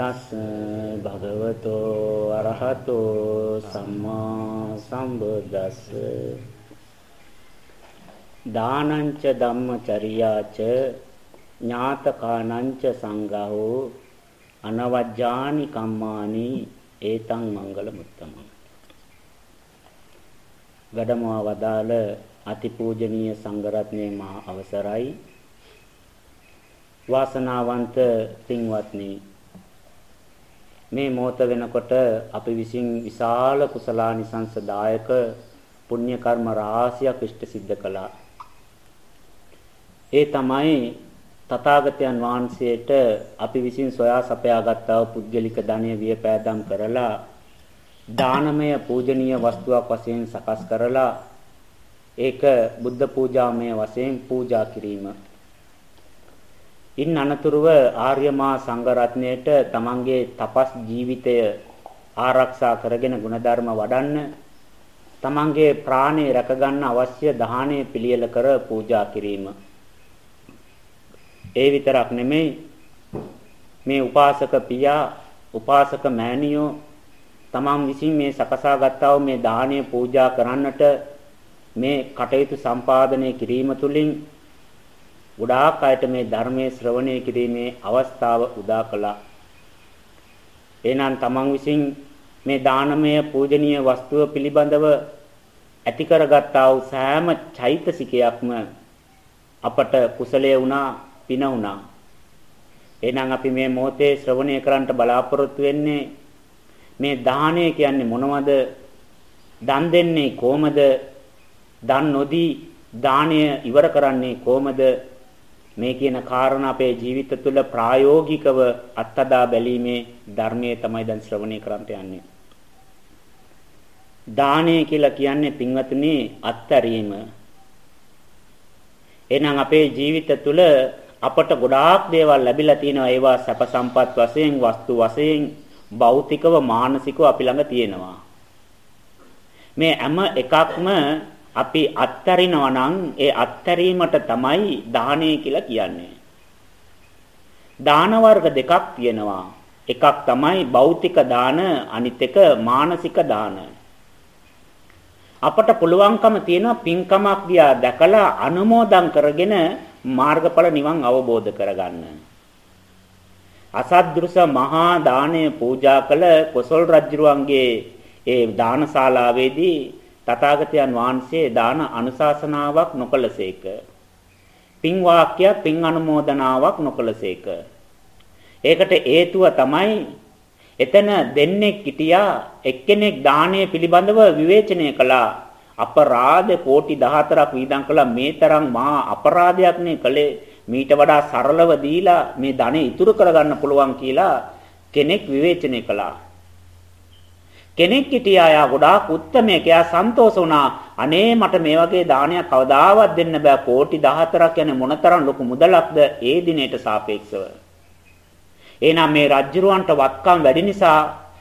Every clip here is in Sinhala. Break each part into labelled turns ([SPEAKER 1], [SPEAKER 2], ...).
[SPEAKER 1] තස් භගවතෝ අරහතෝ සම්මා සම්බුද්දස්ස. දානංච ධම්මචරියාච ඥාතකානංච සංඝෝ අනවජ්ජානි කම්මානි ඒතං මංගල මුත්තම වැඩමවා වදාළ අතිපූජනීය සංඝරත්නයේ මහා අවසරයි. වාසනාවන්ත පින්වත්නි මේ මොහොත වෙනකොට අපි විසින් විශාල කුසලානිසංසදායක පුණ්‍ය කර්ම රාශියක් ඉෂ්ට සිද්ධ කළා. ඒ තමයි තථාගතයන් වහන්සේට අපි විසින් සොයා සපයාගත්තා වූ පුද්ගලික ධනය වියපෑදම් කරලා දානමය පූජනීය වස්තුවක් වශයෙන් සකස් කරලා ඒක බුද්ධ පූජාමය වශයෙන් පූජා කිරීම ඉන් අනතුරුව ආර්යමා සංඝරත්නයට තමන්ගේ තපස් ජීවිතය ආරක්ෂා කරගෙන ගුණධර්ම වඩන්න තමන්ගේ ප්‍රාණය රැකගන්න අවශ්‍ය දාහණය පිළියෙල කර පූජා කිරීම. ඒ විතරක් නෙමෙයි මේ උපාසක පියා උපාසක මෑණියෝ තමන් විසින් මේ සකසා ගත්තා වූ මේ දාහණය පූජා කරන්නට මේ කටයුතු සම්පාදනය කිරීම තුළින් ගොඩාක් අයට මේ ධර්මයේ ශ්‍රවණය කිරීමේ අවස්ථාව උදා කළා. එහෙනම් තමන් විසින් මේ දානමය පූජනීය වස්තුව පිළිබඳව ඇති කරගත්තා වූ සෑම චෛතසිකයක්ම අපට කුසලයේ වුණා පින වුණා. එහෙනම් අපි මේ මොහොතේ ශ්‍රවණය කරන්නට බලාපොරොත්තු වෙන්නේ මේ දානය කියන්නේ මොනවද? දන් දෙන්නේ කොහමද? දන් නොදී දාණය ඉවර කරන්නේ කොහමද? මේ කියන කාරණා අපේ ජීවිත තුළ ප්‍රායෝගිකව අත්හදා බැලීමේ ධර්මයේ තමයි දැන් ශ්‍රවණය කරන්ට යන්නේ. දානය කියලා කියන්නේ පින්වතුනි අත්තරීම. එහෙනම් අපේ ජීවිත තුළ අපට ගොඩාක් දේවල් ලැබිලා තියෙනවා ඒවා සැප සම්පත් වශයෙන් වස්තු වශයෙන් භෞතිකව මානසිකව අපි ළඟ තියෙනවා. මේ හැම එකක්ම අපි අත්තරිනවා නම් ඒ අත්තරීමට තමයි දානය කියලා කියන්නේ. දාන වර්ග දෙකක් තියෙනවා. එකක් තමයි භෞතික දාන අනිත් එක මානසික දාන. අපට පුළුවන්කම තියෙනවා පින්කමක් දිහා දැකලා අනුමෝදන් කරගෙන මාර්ගඵල නිවන් අවබෝධ කරගන්න. අසද්දෘස මහා දාණය පූජා කළ කොසල් රජුරුවන්ගේ ඒ දානශාලාවේදී තථාගතයන් වහන්සේ දාන අනුශාසනාවක් නොකළසේක. පින් වාක්‍ය පින් අනුමෝදනාවක් නොකළසේක. ඒකට හේතුව තමයි එතන දෙන්නේ කිටියා එක්කෙනෙක් දානය පිළිබඳව විවේචනය කළා. අපරාධ කෝටි 14ක් වීදම් කළා මේ තරම් මහා අපරාධයක් නේ කළේ මීට වඩා සරලව දීලා මේ ධනෙ ඉතුරු කරගන්න පුළුවන් කියලා කෙනෙක් විවේචනය කළා. කෙනෙක් හිටියා යා ගොඩාක් උත්තරමයක් එයා සන්තෝෂ වුණා. අනේ මට මේ වගේ දානයක් කවදාවත් දෙන්න බෑ. කෝටි 14ක් යන මොනතරම් ලොකු මුදලක්ද ඒ දිනේට සාපේක්ෂව? එහෙනම් මේ රජ්ජුරුවන්ට වත්කම් වැඩි නිසා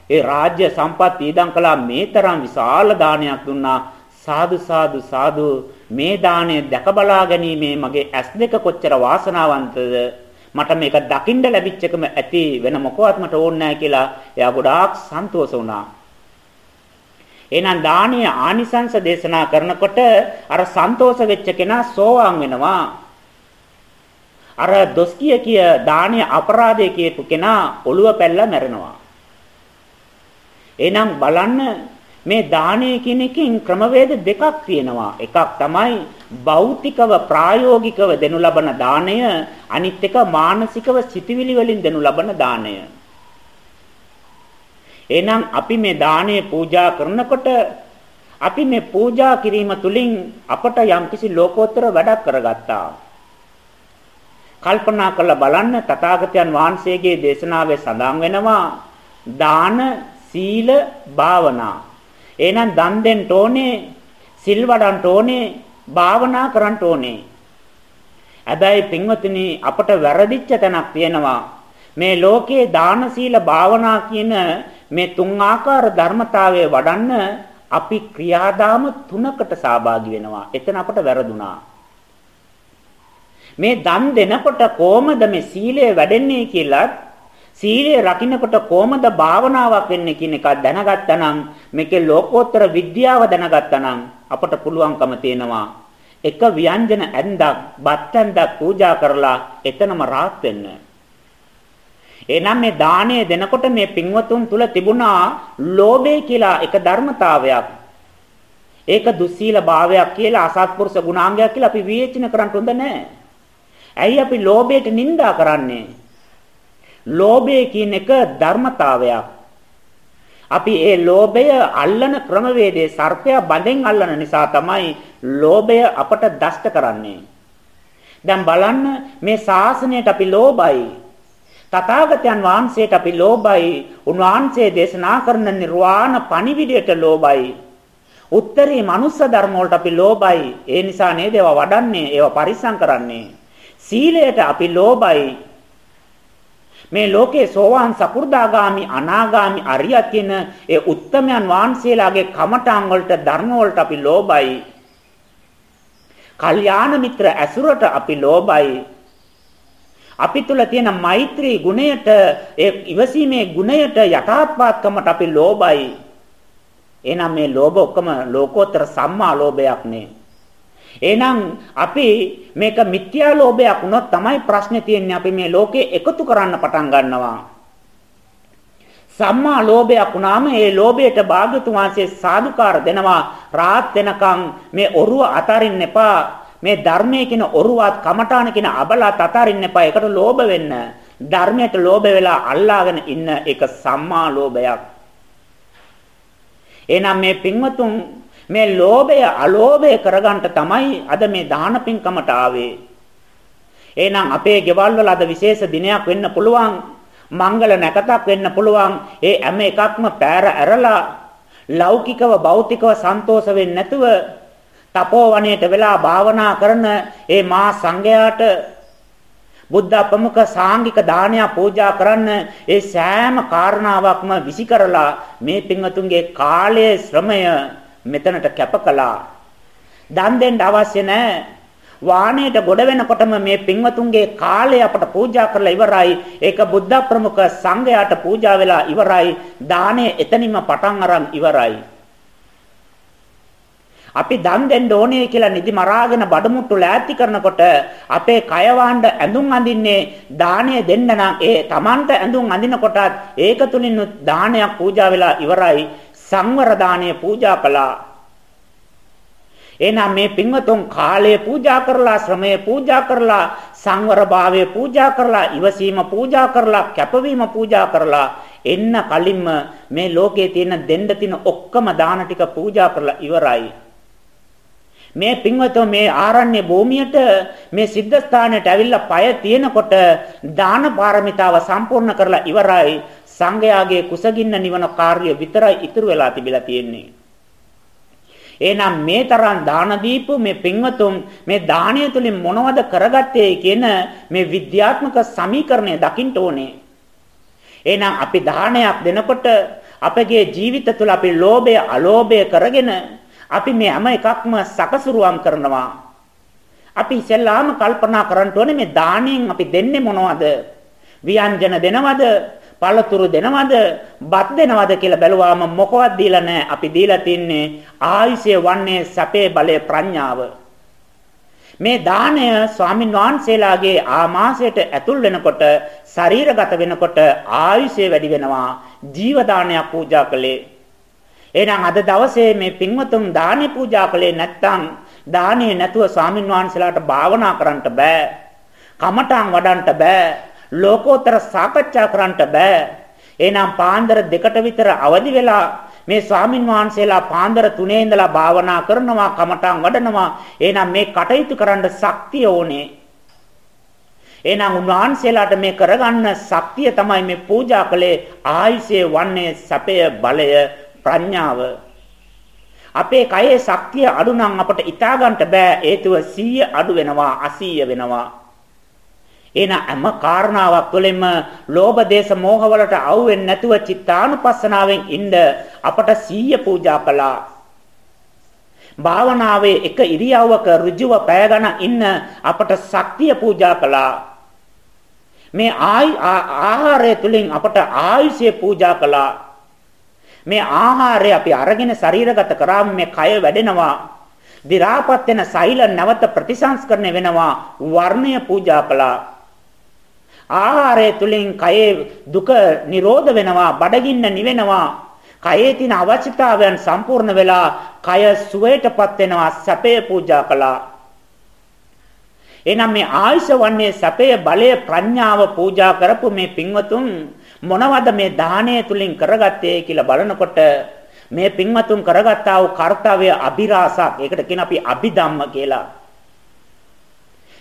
[SPEAKER 1] ඒ රාජ්‍ය සම්පත් ඊදම් කළා. මේ තරම් විශාල දානයක් දුන්නා. සාදු සාදු සාදු. මේ දාණය දැක බලා ගැනීමේ මගේ ඇස් දෙක කොච්චර වාසනාවන්තද? මට මේක දකින්න ලැබිච්ච එකම ඇති වෙන මොකවත් මට ඕනේ නැහැ කියලා එයා ගොඩාක් සන්තෝෂ වුණා. එහෙනම් දානීය ආනිසංස දේශනා කරනකොට අර සන්තෝෂ වෙච්ච කෙනා සෝවාන් වෙනවා. අර දොස් කිය කිය දානීය අපරාධය කියපු කෙනා ඔළුව පැල්ලා මැරෙනවා. එහෙනම් බලන්න මේ දානීය කියන එකෙන් ක්‍රමවේද දෙකක් තියෙනවා. එකක් තමයි භෞතිකව ප්‍රායෝගිකව දෙනු ලබන දාණය අනිත් එක මානසිකව සිතවිලි වලින් දෙනු ලබන දාණය. එහෙනම් අපි මේ දාණය පූජා කරනකොට අපි මේ පූජා කිරීම තුළින් අපට යම්කිසි ලෝකෝත්තර වැඩක් කරගත්තා. කල්පනා කරලා බලන්න තථාගතයන් වහන්සේගේ දේශනාවේ සඳහන් වෙනවා දාන සීල භාවනා. එහෙනම් දන් දෙන්න ඕනේ, සිල් වඩන්න ඕනේ, භාවනා කරන්න ඕනේ. හැබැයි පින්වතුනි අපට වැරදිච්ච තැනක් තියෙනවා. මේ ලෝකේ දාන සීල භාවනා කියන මේ තුන් ආකාර ධර්මතාවයේ වඩන්න අපි ක්‍රියාදාම තුනකට සහභාගී වෙනවා. එතන අපට වැරදුනා. මේ දන් දෙනකොට කොහමද මේ සීලය වැඩෙන්නේ කියලා සීලය රකින්නකොට කොහොමද භාවනාවක් වෙන්නේ කියන එක දැනගත්තා නම් මේකේ ලෝකෝත්තර විද්‍යාව දැනගත්තා නම් අපට පුළුවන්කම තියෙනවා එක ව්‍යංජන ඇඳක් බත් ඇඳක් පූජා කරලා එතනම rahat වෙන්න. එනම් මේ දාණය දෙනකොට මේ පින්වතුන් තුල තිබුණා ලෝභය කියලා එක ධර්මතාවයක්. ඒක දුස්සීල භාවයක් කියලා අසත්පුරුෂ ගුණාංගයක් කියලා අපි විවේචන කරන්න හොඳ නැහැ. ඇයි අපි ලෝභයට නිඳා කරන්නේ? ලෝභය කියන එක ධර්මතාවයක්. අපි ඒ ලෝභය අල්ලන ක්‍රමවේදයේ සර්පයා බඳෙන් අල්ලන නිසා තමයි ලෝභය අපට දෂ්ට කරන්නේ. දැන් බලන්න මේ ශාසනයට අපි ලෝභයි. තථාගතයන් වහන්සේට අපි ලෝභයි. උන්වහන්සේ දේශනා කරන නිර්වාණ පණිවිඩයට ලෝභයි. උත්තරී මනුස්ස ධර්ම වලට අපි ලෝභයි. ඒ නිසා නේද ඒවා වඩන්නේ, ඒවා පරිස්සම් කරන්නේ. සීලයට අපි ලෝභයි. මේ ලෝකේ සෝවාන් සකු르දාගාමි අනාගාමි අරියත් කියන ඒ උත්තමයන් වහන්සේලාගේ කමඨාන් වලට ධර්ම වලට අපි ලෝභයි. කල්යාණ මිත්‍ර ඇසුරට අපි ලෝභයි. අපි තුල තියෙන මෛත්‍රී ගුණයට ඒ ඉවසීමේ ගුණයට යටාත්පාත්කමට අපි ලෝභයි. එහෙනම් මේ ලෝභ ඔක්කොම ලෝකෝත්තර සම්මා ලෝභයක් නේ. එහෙනම් අපි මේක මිත්‍යා ලෝභයක් වුණොත් තමයි ප්‍රශ්නේ තියෙන්නේ අපි මේ ලෝකේ එකතු කරන්න පටන් ගන්නවා. සම්මා ලෝභයක් වුණාම ඒ ලෝභයට භාග්‍යතුන් වහන්සේ සාදුකාර දෙනවා රාත් වෙනකන් මේ ඔරුව අතරින්න එපා මේ ධර්මයේ කියන ඔරුවත් කමඨාන කියන අබලත් අතරින්න එපා ඒකට ලෝභ වෙන්න ධර්මයට ලෝභ වෙලා අල්ලාගෙන ඉන්න එක සම්මා ලෝභයක් එහෙනම් මේ පින්වතුන් මේ ලෝභය අලෝභය කරගන්න තමයි අද මේ දාන පින්කමට ආවේ. එහෙනම් අපේ ගෙවල් වල අද විශේෂ දිනයක් වෙන්න පුළුවන්. මංගල නැකතක් වෙන්න පුළුවන්. ඒ හැම එකක්ම පෑර ඇරලා ලෞකිකව භෞතිකව සන්තෝෂ වෙන්නේ නැතුව තපෝවණයට වෙලා භාවනා කරන ඒ මා සංඝයාට බුද්ධ ප්‍රමුඛ සාංගික දානයක් පූජා කරන්න ඒ සෑම කාරණාවක්ම විසි කරලා මේ පින්වතුන්ගේ කාලයේ ශ්‍රමය මෙතනට කැප කළා. දන් දෙන්න අවශ්‍ය නැහැ. වාහනයට ගොඩ වෙනකොටම මේ පින්වතුන්ගේ කාලය අපට පූජා කරලා ඉවරයි. ඒක බුද්ධ ප්‍රමුඛ සංඝයාට පූජා වෙලා ඉවරයි. දාණය එතනින්ම පටන් අරන් ඉවරයි. අපි දන් දෙන්න ඕනේ කියලා නිදි මරාගෙන බඩමුට්ටු ලෑස්ති කරනකොට අපේ කය වාණ්ඩ ඇඳුම් අඳින්නේ දාණය දෙන්න නම් ඒ Tamanta ඇඳුම් අඳිනකොටත් ඒක තුලින් දානයක් පූජා වෙලා ඉවරයි සංවර දාණය පූජා කළා. එහෙනම් මේ පින්වතුන් කාලය පූජා කරලා ශ්‍රමය පූජා කරලා සංවර භාවය පූජා කරලා ඉවසීම පූජා කරලා කැපවීම පූජා කරලා එන්න කලින්ම මේ ලෝකයේ තියෙන දෙන්න තියෙන ඔක්කොම දාන ටික පූජා කරලා ඉවරයි. මේ පින්වතෝ මේ ආරණ්‍ය භූමියට මේ සිද්ධාස්ථානයට ඇවිල්ලා පය තියෙනකොට දාන පාරමිතාව සම්පූර්ණ කරලා ඉවරයි සංඝයාගේ කුසගින්න නිවන කාර්ය විතරයි ඉතුරු වෙලා තිබිලා තියෙන්නේ. එහෙනම් මේ තරම් දාන දීපු මේ පින්වතුන් මේ දානය තුලින් මොනවද කරගත්තේ කියන මේ විද්‍යාත්මක සමීකරණය දකින්න ඕනේ. එහෙනම් අපි දානයක් දෙනකොට අපගේ ජීවිත තුළ අපි ලෝභය අලෝභය කරගෙන අපි මේ හැම එකක්ම සකසුරුවම් කරනවා. අපි ඉස්සෙල්ලාම කල්පනා කරන්න ඕනේ මේ දාණයෙන් අපි දෙන්නේ මොනවද? ව්‍යංජන දෙනවද? පළතුරු දෙනවද බත් දෙනවද කියලා බැලුවාම මොකවත් දීලා නැහැ. අපි දීලා තින්නේ ආයුෂය වන්නේ සැපේ බලය ප්‍රඥාව. මේ දාණය ස්වාමින් වහන්සේලාගේ ආමාශයට ඇතුල් වෙනකොට ශරීරගත වෙනකොට ආයුෂය වැඩි වෙනවා. ජීව දානයක් පූජා කළේ. එහෙනම් අද දවසේ මේ පින්වතුන් දානි පූජා කළේ නැත්නම් දානේ නැතුව ස්වාමින් වහන්සේලාට භාවනා කරන්න බෑ. කමඨාන් වඩන්න බෑ. ලෝකෝත්තර සාකච්ඡා කරන්නට බෑ. එහෙනම් පාන්දර දෙකට විතර අවදි වෙලා මේ ස්වාමින් වහන්සේලා පාන්දර 3 ඉඳලා භාවනා කරනවා කමඨං වඩනවා. එහෙනම් මේ කටයුතු කරන්න ශක්තිය ඕනේ. එහෙනම් උන්වහන්සේලාට මේ කරගන්න ශක්තිය තමයි මේ පූජා කළේ ආයුෂයේ වන්නේ සැපය බලය ප්‍රඥාව. අපේ කයේ ශක්තිය අඩු නම් අපට ඉතා ගන්නට බෑ හේතුව 100 අඩු වෙනවා 80 වෙනවා. එන හැම කාරණාවක් තුළින්ම ලෝභ දේශ මෝහ වලට අවු වෙන්නේ නැතුව චිත්තානුපස්සනාවෙන් ඉන්න අපට සීය පූජා කළා. භාවනාවේ එක ඉරියව්වක ඍජුව පැය ගණන් ඉන්න අපට ශක්තිය පූජා කළා. මේ ආහාරය තුලින් අපට ආයුෂය පූජා කළා. මේ ආහාරය අපි අරගෙන ශරීරගත කරාම මේ කය වැඩෙනවා. දි รา පත් වෙන සෛල නැවත ප්‍රතිසංස්කරණය වෙනවා. වර්ණය පූජා කළා. ආහාරය තුලින් කයේ දුක නිරෝධ වෙනවා, බඩගින්න නිවෙනවා. කයේ තියෙන අවශ්‍යතාවයන් සම්පූර්ණ වෙලා කය සුවයටපත් වෙනවා, සැපය පූජා කළා. එහෙනම් මේ ආයුෂ වන්නේ සැපය බලය ප්‍රඥාව පූජා කරපු මේ පින්වතුන් මොනවද මේ දානය තුලින් කරගත්තේ කියලා බලනකොට මේ පින්වතුන් කරගත්තා වූ කාර්යය අභිරාසක්. ඒකට කියන අපි අභිධම්ම කියලා.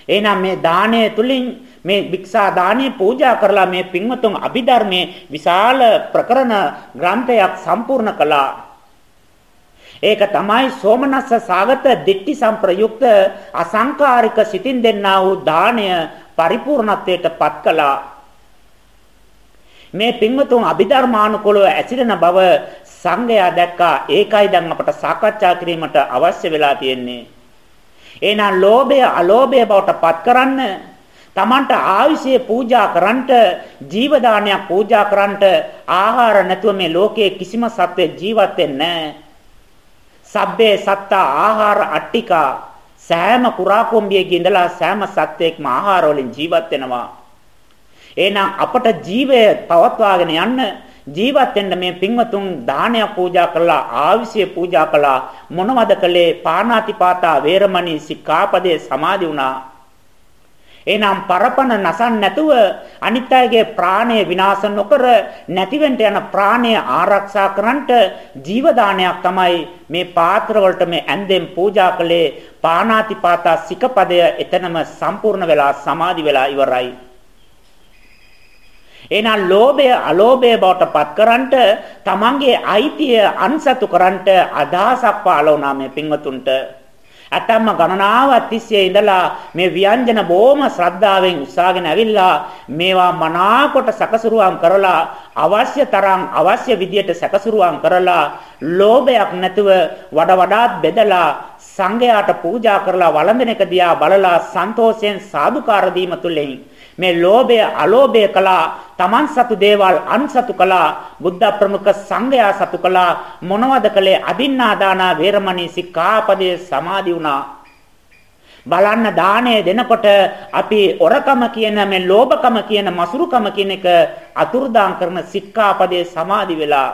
[SPEAKER 1] එහෙනම් මේ දානය තුලින් මේ භික්ෂා දානය පූජා කරලා මේ පින්වතුන් අභිධර්මයේ විශාල ප්‍රකරණ ග්‍රන්ථයක් සම්පූර්ණ කළා. ඒක තමයි සෝමනස්ස සාගත දිට්ටි සම්ප්‍රයුක්ත අසංකාරික සිතින් දෙන්නා වූ දාණය පරිපූර්ණත්වයට පත් කළා. මේ පින්වතුන් අභිධර්මානුකූලව ඇසිරෙන බව සංඝයා දැක්කා. ඒකයි දැන් අපට සාකච්ඡා කිරීමට අවශ්‍ය වෙලා තියෙන්නේ. එහෙනම් ලෝභය අලෝභය බවට පත් කරන්න තමන්ට ආවිෂය පූජා කරන්නට ජීව දානයක් පූජා කරන්නට ආහාර නැතුව මේ ලෝකයේ කිසිම සත්වෙ ජීවත් වෙන්නේ නැහැ. සබ්බේ සත්තා ආහාර අට්ටිකා සෑම කුරා කොම්බියකින් ඉඳලා සෑම සත්වයක්ම ආහාර වලින් ජීවත් වෙනවා. එහෙනම් අපට ජීවය පවත්වාගෙන යන්න ජීවත් වෙන්න මේ පින්වතුන් දානය පූජා කළා ආවිසිය පූජා කළා. මොනවද කළේ? පාණාතිපාතා වේරමණී සික්ඛාපදේ සමාදි වුණා. එහෙනම් පරපණ නසන් නැතුව අනිත් අයගේ ප්‍රාණය විනාශ නොකර නැතිවෙන්න යන ප්‍රාණය ආරක්ෂා කරන්නට ජීව දානයක් තමයි මේ පාත්‍ර වලට මේ ඇඳෙන් පූජා කළේ. පාණාතිපාතා සිකපදය එතනම සම්පූර්ණ වෙලා සමාදි වෙලා ඉවරයි. එහෙනම් ලෝභය අලෝභය බවට පත් කරන්නට තමන්ගේ අයිතිය අන්සතු කරන්නට අදහසක් පාල වුණා මේ පින්වතුන්ට. ඇතම්ම ගණනාවක් තිස්සේ ඉඳලා මේ ව්‍යංජන බොහොම ශ්‍රද්ධාවෙන් උසාගෙන ඇවිල්ලා මේවා මනාකොට සකසුරුවම් කරලා අවශ්‍ය තරම් අවශ්‍ය විදියට සකසුරුවම් කරලා ලෝභයක් නැතුව වඩ වඩාත් බෙදලා සංඝයාට පූජා කරලා වළඳන එක දිහා බලලා සන්තෝෂයෙන් සාදුකාර දීම තුළින් මේ ලෝභය අලෝභය කළා තමන් සතු දේවල් අන්සතු කළා බුද්ධ ප්‍රමුඛ සංඝයා සතු කළා මොනවද කළේ? අදින්නා දානා වේරමණී සික්ඛාපදයේ සමාදි වුණා. බලන්න දාණය දෙනකොට අපි ඔරකම කියන මේ ලෝභකම කියන මසුරුකම කියන එක අතුරුදාන් කරන සික්ඛාපදයේ සමාදි වෙලා.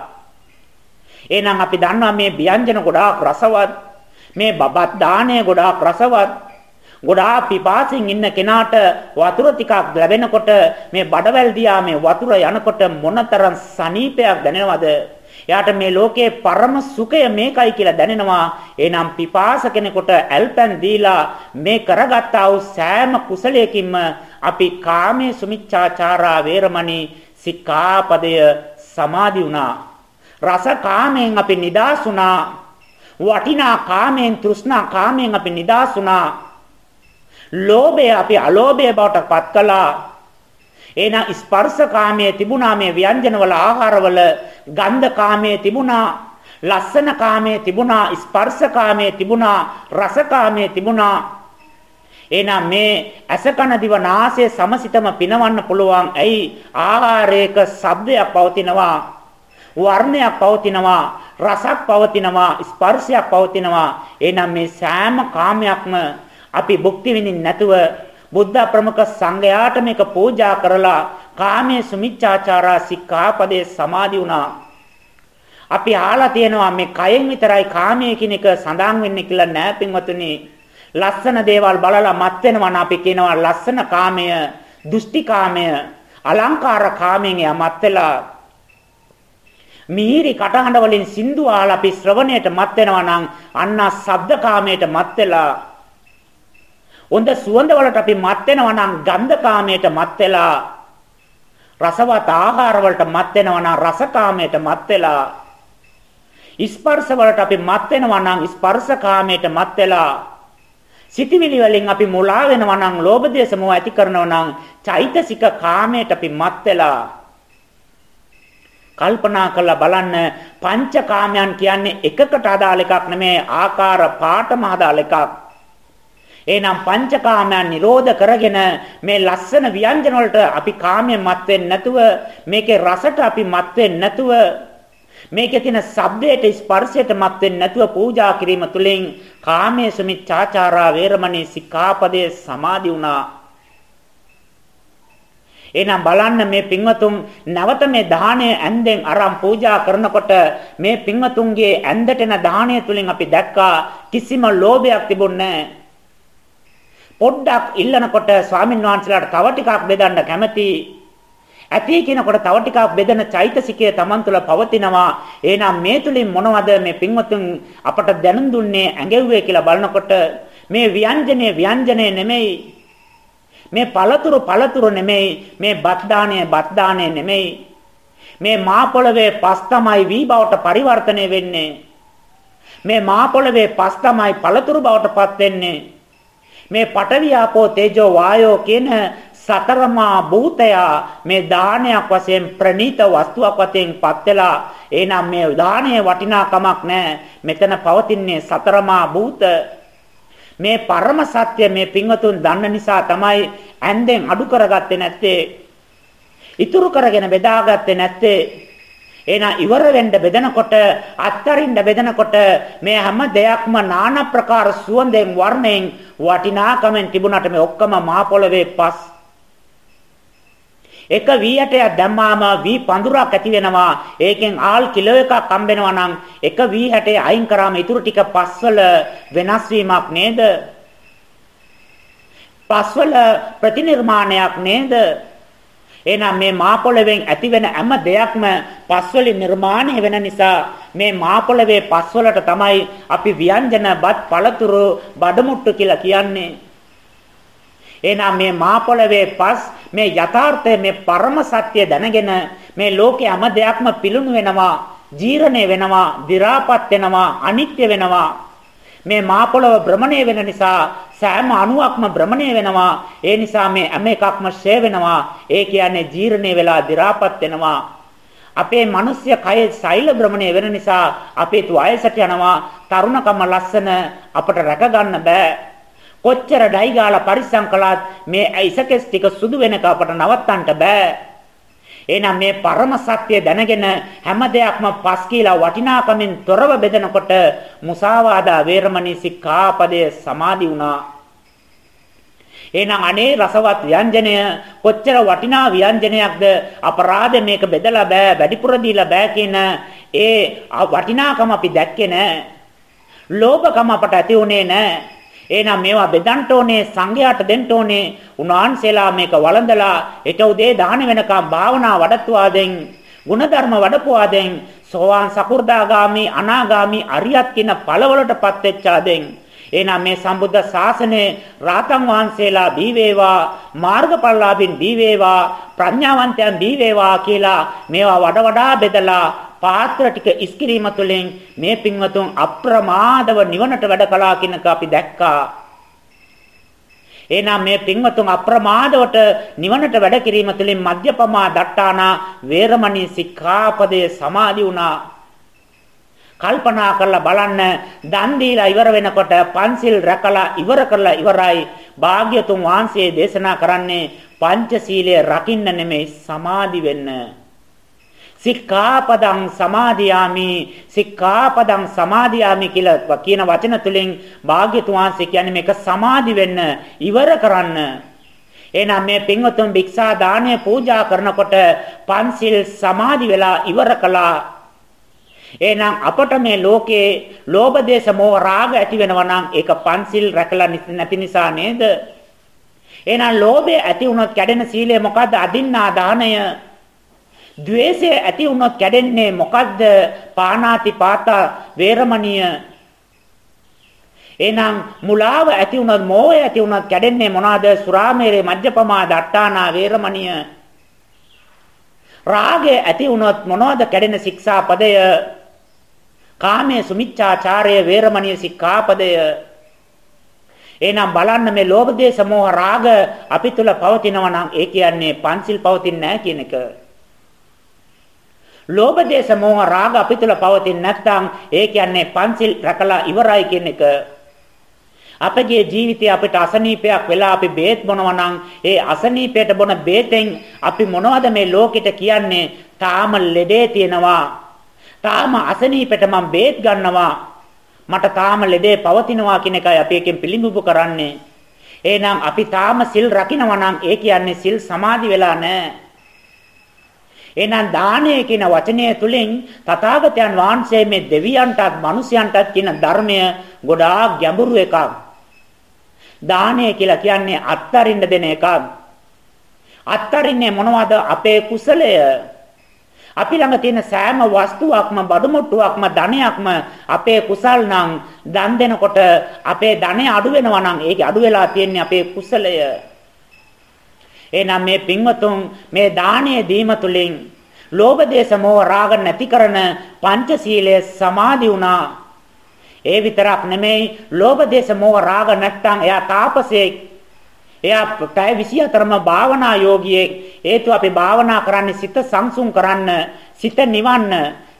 [SPEAKER 1] එහෙනම් අපි දන්නවා මේ ව්‍යංජන ගොඩාක් රසවත් මේ බබත් දාණය ගොඩාක් රසවත් ගොඩාක් පිපාසෙන් ඉන්න කෙනාට වතුර ටිකක් ලැබෙනකොට මේ බඩවැල් දිහා මේ වතුර යනකොට මොනතරම් සනීපයක් දැනෙනවද? එයාට මේ ලෝකේ පරම සුඛය මේකයි කියලා දැනෙනවා. එහෙනම් පිපාස කෙනෙකුට ඇල්පැන් දීලා මේ කරගත්තා වූ සෑම කුසලයකින්ම අපි කාමයේ සුමිච්ඡාචාරා වේරමණී සික්ඛාපදය සමාදි වුණා. රස කාමයෙන් අපි නිදාස් වුණා. වටිනා කාමයෙන් තෘෂ්ණා කාමයෙන් අපි නිදාස් වුණා. ලෝභය අපි අලෝභය බවට පත් කළා. එහෙනම් ස්පර්ශකාමයේ තිබුණා මේ ව්‍යංජනවල ආහාරවල ගන්ධකාමයේ තිබුණා ලස්සන කාමයේ තිබුණා ස්පර්ශකාමයේ තිබුණා රසකාමයේ තිබුණා. එහෙනම් මේ අසකන දිව නාසය සමසිතම පිනවන්න පුළුවන්. ඇයි? ආහාරයක ශබ්දයක් පවතිනවා වර්ණයක් පවතිනවා රසක් පවතිනවා ස්පර්ශයක් පවතිනවා. එහෙනම් මේ සෑම කාමයක්ම අපි භුක්ති විඳින්න නැතුව බුද්ධ ප්‍රමුඛ සංඝයාට මේක පූජා කරලා කාමයේ සුමිච්ඡාචාරා සික්ඛාපදේ සමාදි වුණා. අපි ආලා තියෙනවා මේ කයෙන් විතරයි කාමයේ කියන එක සඳහන් වෙන්නේ කියලා නෑ පින්වතුනි. ලස්සන දේවල් බලලා මත් වෙනවා අපි කියනවා ලස්සන කාමය, දුෂ්ටි කාමය, අලංකාර කාමයෙන් යමත් වෙලා මීරි කටහඬ වලින් සින්දු ආලා අපි ශ්‍රවණයට මත් වෙනවා නම් අන්න ශබ්ද කාමයට මත් වෙලා හොඳ සුවඳ වලට අපි මත් වෙනවා නම් ගන්ධකාමයට මත් වෙලා රසවත් ආහාර වලට මත් වෙනවා නම් රසකාමයට මත් වෙලා ස්පර්ශ වලට අපි මත් වෙනවා නම් ස්පර්ශකාමයට මත් වෙලා සිතවිලි වලින් අපි මුලා වෙනවා නම් ලෝභ දේශ මොහ ඇති කරනවා නම් චෛතසික කාමයට අපි මත් වෙලා කල්පනා කරලා බලන්න පංචකාමයන් කියන්නේ එකකට අදාළ එකක් නෙමෙයි ආකාර පාඨම අදාළ එකක්. එහෙනම් පංචකාමයන් නිරෝධ කරගෙන මේ ලස්සන ව්‍යංජන වලට අපි කාමයෙන් මත් වෙන්නේ නැතුව මේකේ රසට අපි මත් වෙන්නේ නැතුව මේකේ තියෙන ශබ්දයට ස්පර්ශයට මත් වෙන්නේ නැතුව පූජා කිරීම තුළින් කාමයේ සමිච්ඡාචාරා වේරමණී සික්ඛාපදයේ සමාදි වුණා. එහෙනම් බලන්න මේ පින්වතුන් නැවත මේ දාහණය ඇන්දෙන් අරන් පූජා කරනකොට මේ පින්වතුන්ගේ ඇන්දට එන දාහණය තුලින් අපි දැක්කා කිසිම ලෝභයක් තිබුණේ පොඩ්ඩක් ඉල්ලනකොට ස්වාමින් වහන්සේලාට තව ටිකක් බෙදන්න කැමති ඇති කියනකොට තව ටිකක් බෙදෙන චෛතසිකය Taman තුල පවතිනවා. එහෙනම් මේ තුලින් මොනවද මේ පින්වතුන් අපට දැනුම් දුන්නේ ඇඟෙව්වේ කියලා බලනකොට මේ ව්‍යංජනේ ව්‍යංජනේ නෙමෙයි. මේ පළතුරු පළතුරු නෙමෙයි. මේ බත් දාණය බත් දාණය නෙමෙයි. මේ මා පොළවේ පස් තමයි වී බවට පරිවර්තනය වෙන්නේ. මේ මා පොළවේ පස් තමයි පළතුරු බවට පත් වෙන්නේ. මේ පඨවි ආපෝ තේජෝ වායෝ කියන සතරමා භූතය මේ දානයක් වශයෙන් ප්‍රණීත වස්තුවක් වශයෙන් පත් වෙලා එහෙනම් මේ දානයේ වටිනාකමක් නැහැ. මෙතන පවතින්නේ සතරමා භූත. මේ පරම සත්‍ය මේ පිංවතුන් දන්න නිසා තමයි ඇන්දෙන් අඩු කරගත්තේ නැත්තේ. ඉතුරු කරගෙන බෙදාගත්තේ නැත්තේ. එහෙනම් ඉවර වෙන්න බෙදනකොට අත්තරින්න බෙදනකොට මේ හැම දෙයක්ම নানা ප්‍රකාර සුවඳෙන් වර්ණයෙන් වටිනාකමෙන් තිබුණාට මේ ඔක්කොම මහ පොළවේ පස් එක වී හැටයක් දැම්මාම වී පඳුරක් ඇති වෙනවා. ඒකෙන් ආල් කිලෝ එකක් හම්බෙනවා නම් එක වී හැටේ අයින් කරාම ඊටු ටික පස්වල වෙනස් වීමක් නේද? පස්වල ප්‍රතිනිර්මාණයක් නේද? එහෙනම් මේ මා පොළවෙන් ඇතිවෙන හැම දෙයක්ම පස්වලින් නිර්මාණය වෙන නිසා මේ මා පොළවේ පස්වලට තමයි අපි ව්‍යංජන බත් පළතුරු බඩමුට්ටු කියලා කියන්නේ. එහෙනම් මේ මා පොළවේ පස් මේ යථාර්ථය මේ පරම සත්‍ය දැනගෙන මේ ලෝකේ හැම දෙයක්ම පිලුණු වෙනවා ජීර්ණය වෙනවා දි รา පත් වෙනවා අනිත්‍ය වෙනවා මේ මා පොළව භ්‍රමණය වෙන නිසා සෑම අණුවක්ම භ්‍රමණය වෙනවා. ඒ නිසා මේ හැම එකක්ම ෂේ වෙනවා. ඒ කියන්නේ ජීර්ණය වෙලා දි รา පත් වෙනවා. අපේ මිනිස්ය කයේ සෛල භ්‍රමණය වෙන නිසා අපේ තුයසට යනවා. තරුණකම ලස්සන අපට රැක ගන්න බෑ. කොච්චර ඩයි ගාලා පරිස්සම් කළත් මේ ඉසකෙස් ටික සුදු වෙනක අපට නවත්තන්න බෑ. එහෙනම් මේ පරම සත්‍ය දැනගෙන හැම දෙයක්ම පස් කියලා වටිනාකමින් තොරව බෙදනකොට මුසාවාදා වේරමණී සික්ඛාපදයේ සමාදි වුණා. එහෙනම් අනේ රසවත් ව්‍යංජනය කොච්චර වටිනා ව්‍යංජනයක්ද? අපරාධ මේක බෙදලා බෑ වැඩිපුර දීලා බෑ කියන ඒ වටිනාකම අපි දැක්කේ නෑ. ලෝභකම අපට ඇති උනේ නෑ. එහෙනම් මේවා බෙදන්න ඕනේ සංඝයාට දෙන්න ඕනේ. උන්වහන්සේලා මේක වළඳලා එක උදේ දාන වෙනකම් භාවනා වඩත්වා දෙන් ಗುಣධර්ම වඩපුවා දෙන් සෝවාන් සකු르දාගාමි අනාගාමි අරියත් කියන ඵලවලටපත් වෙච්චා දෙන් එහෙනම් මේ සම්බුද්ධ ශාසනයේ රාතන් වහන්සේලා බී වේවා මාර්ගඵලලාභින් බී වේවා ප්‍රඥාවන්තයන් බී වේවා කියලා මේවා වඩ වඩා බෙදලා පාත්‍ර ටික ඉස්කිරීම තුළින් මේ පින්වතුන් අප්‍රමාදව නිවනට වැඩ කළා කියනක අපි දැක්කා. එහෙනම් මේ පින්වතුන් අප්‍රමාදවට නිවනට වැඩ කිරීම තුළින් මධ්‍යපමා දට්ටානා වේරමණී සික්ඛාපදයේ සමාදි වුණා. කල්පනා කරලා බලන්න. දන් දීලා ඉවර වෙනකොට පන්සිල් රැකලා ඉවර කරලා ඉවරයි භාග්‍යතුන් වහන්සේ දේශනා කරන්නේ පංචශීලයේ රකින්න නෙමෙයි සමාදි වෙන්න. සික්ඛාපදං සමාදියාමි සික්ඛාපදං සමාදියාමි කියලා කියන වචන තුලින් භාග්‍යතුන් වහන්සේ කියන්නේ මේක සමාදි වෙන්න ඉවර කරන්න. එහෙනම් මේ පින්වතුන් භික්ෂා දාණය පූජා කරනකොට පන්සිල් සමාදි වෙලා ඉවර කළා. එහෙනම් අපට මේ ලෝකේ ලෝභ දේශ මොහ රාග ඇති වෙනවා නම් ඒක පන්සිල් රැකලා නැති නිසා නේද එහෙනම් ලෝභය ඇති වුණොත් කැඩෙන සීලය මොකද්ද අදින්නා දාණය ද්වේෂය ඇති වුණොත් කැඩෙන්නේ මොකද්ද? පාණාති පාතා වේරමණීය. එහෙනම් මුලාව ඇති වුණොත් මෝහය ඇති වුණොත් කැඩෙන්නේ මොනවාද? සුරාමේරේ මජ්ජපමා දට්ටානා වේරමණීය. රාගය ඇති වුණොත් මොනවද කැඩෙන ශික්ෂා පදය? කාමයේ සුමිච්ඡාචාරය වේරමණීය සික්ඛාපදය. එහෙනම් බලන්න මේ ලෝභ දේශ මොහ රාග අපි තුල පවතිනවා නම් ඒ කියන්නේ පංචිල් පවතින්නේ නැහැ කියන එක. ලෝභ දේශ මොහ රාග අපි තුල පවතින නැත්නම් ඒ කියන්නේ පන්සිල් රැකලා ඉවරයි කියන එක. අපගේ ජීවිතේ අපිට අසනීපයක් වෙලා අපි බේත් බොනවා නම් ඒ අසනීපයට බොන බේතෙන් අපි මොනවද මේ ලෝකෙට කියන්නේ? තාම ලෙඩේ තියෙනවා. තාම අසනීපෙට මම බේත් ගන්නවා. මට තාම ලෙඩේ පවතිනවා කියන එකයි අපි එකෙන් පිළිඹු කරන්නේ. එහෙනම් අපි තාම සිල් රකින්නවා නම් ඒ කියන්නේ සිල් සමාදි වෙලා නැහැ. එහෙනම් දානය කියන වචනය තුලින් තථාගතයන් වහන්සේ මේ දෙවියන්ටත් මිනිසයන්ටත් කියන ධර්මය ගොඩාක් ගැඹුරු එකක්. දානය කියලා කියන්නේ අත්තරින්න දෙන එකක්. අත්තරින්නේ මොනවද? අපේ කුසලය අපි ළඟ තියෙන සෑම වස්තුවක්ම බඩමුට්ටුවක්ම ධනයක්ම අපේ කුසල් නම් දන් දෙනකොට අපේ ධනය අඩු වෙනවා නම් ඒක අඩු වෙලා තියෙන්නේ අපේ කුසලය. එහෙනම් මේ පින්වතුන් මේ දානීය දීම තුලින් ලෝභ දේශ මොහ රාග නැති කරන පංචශීලයේ සමාදි වුණා. ඒ විතරක් නෙමෙයි ලෝභ දේශ මොහ රාග නැත්තම් එයා තාපසයෙක් එයා පැය 24ම භාවනා යෝගියෙක්. හේතුව අපි භාවනා කරන්නේ සිත සංසුන් කරන්න, සිත නිවන්න.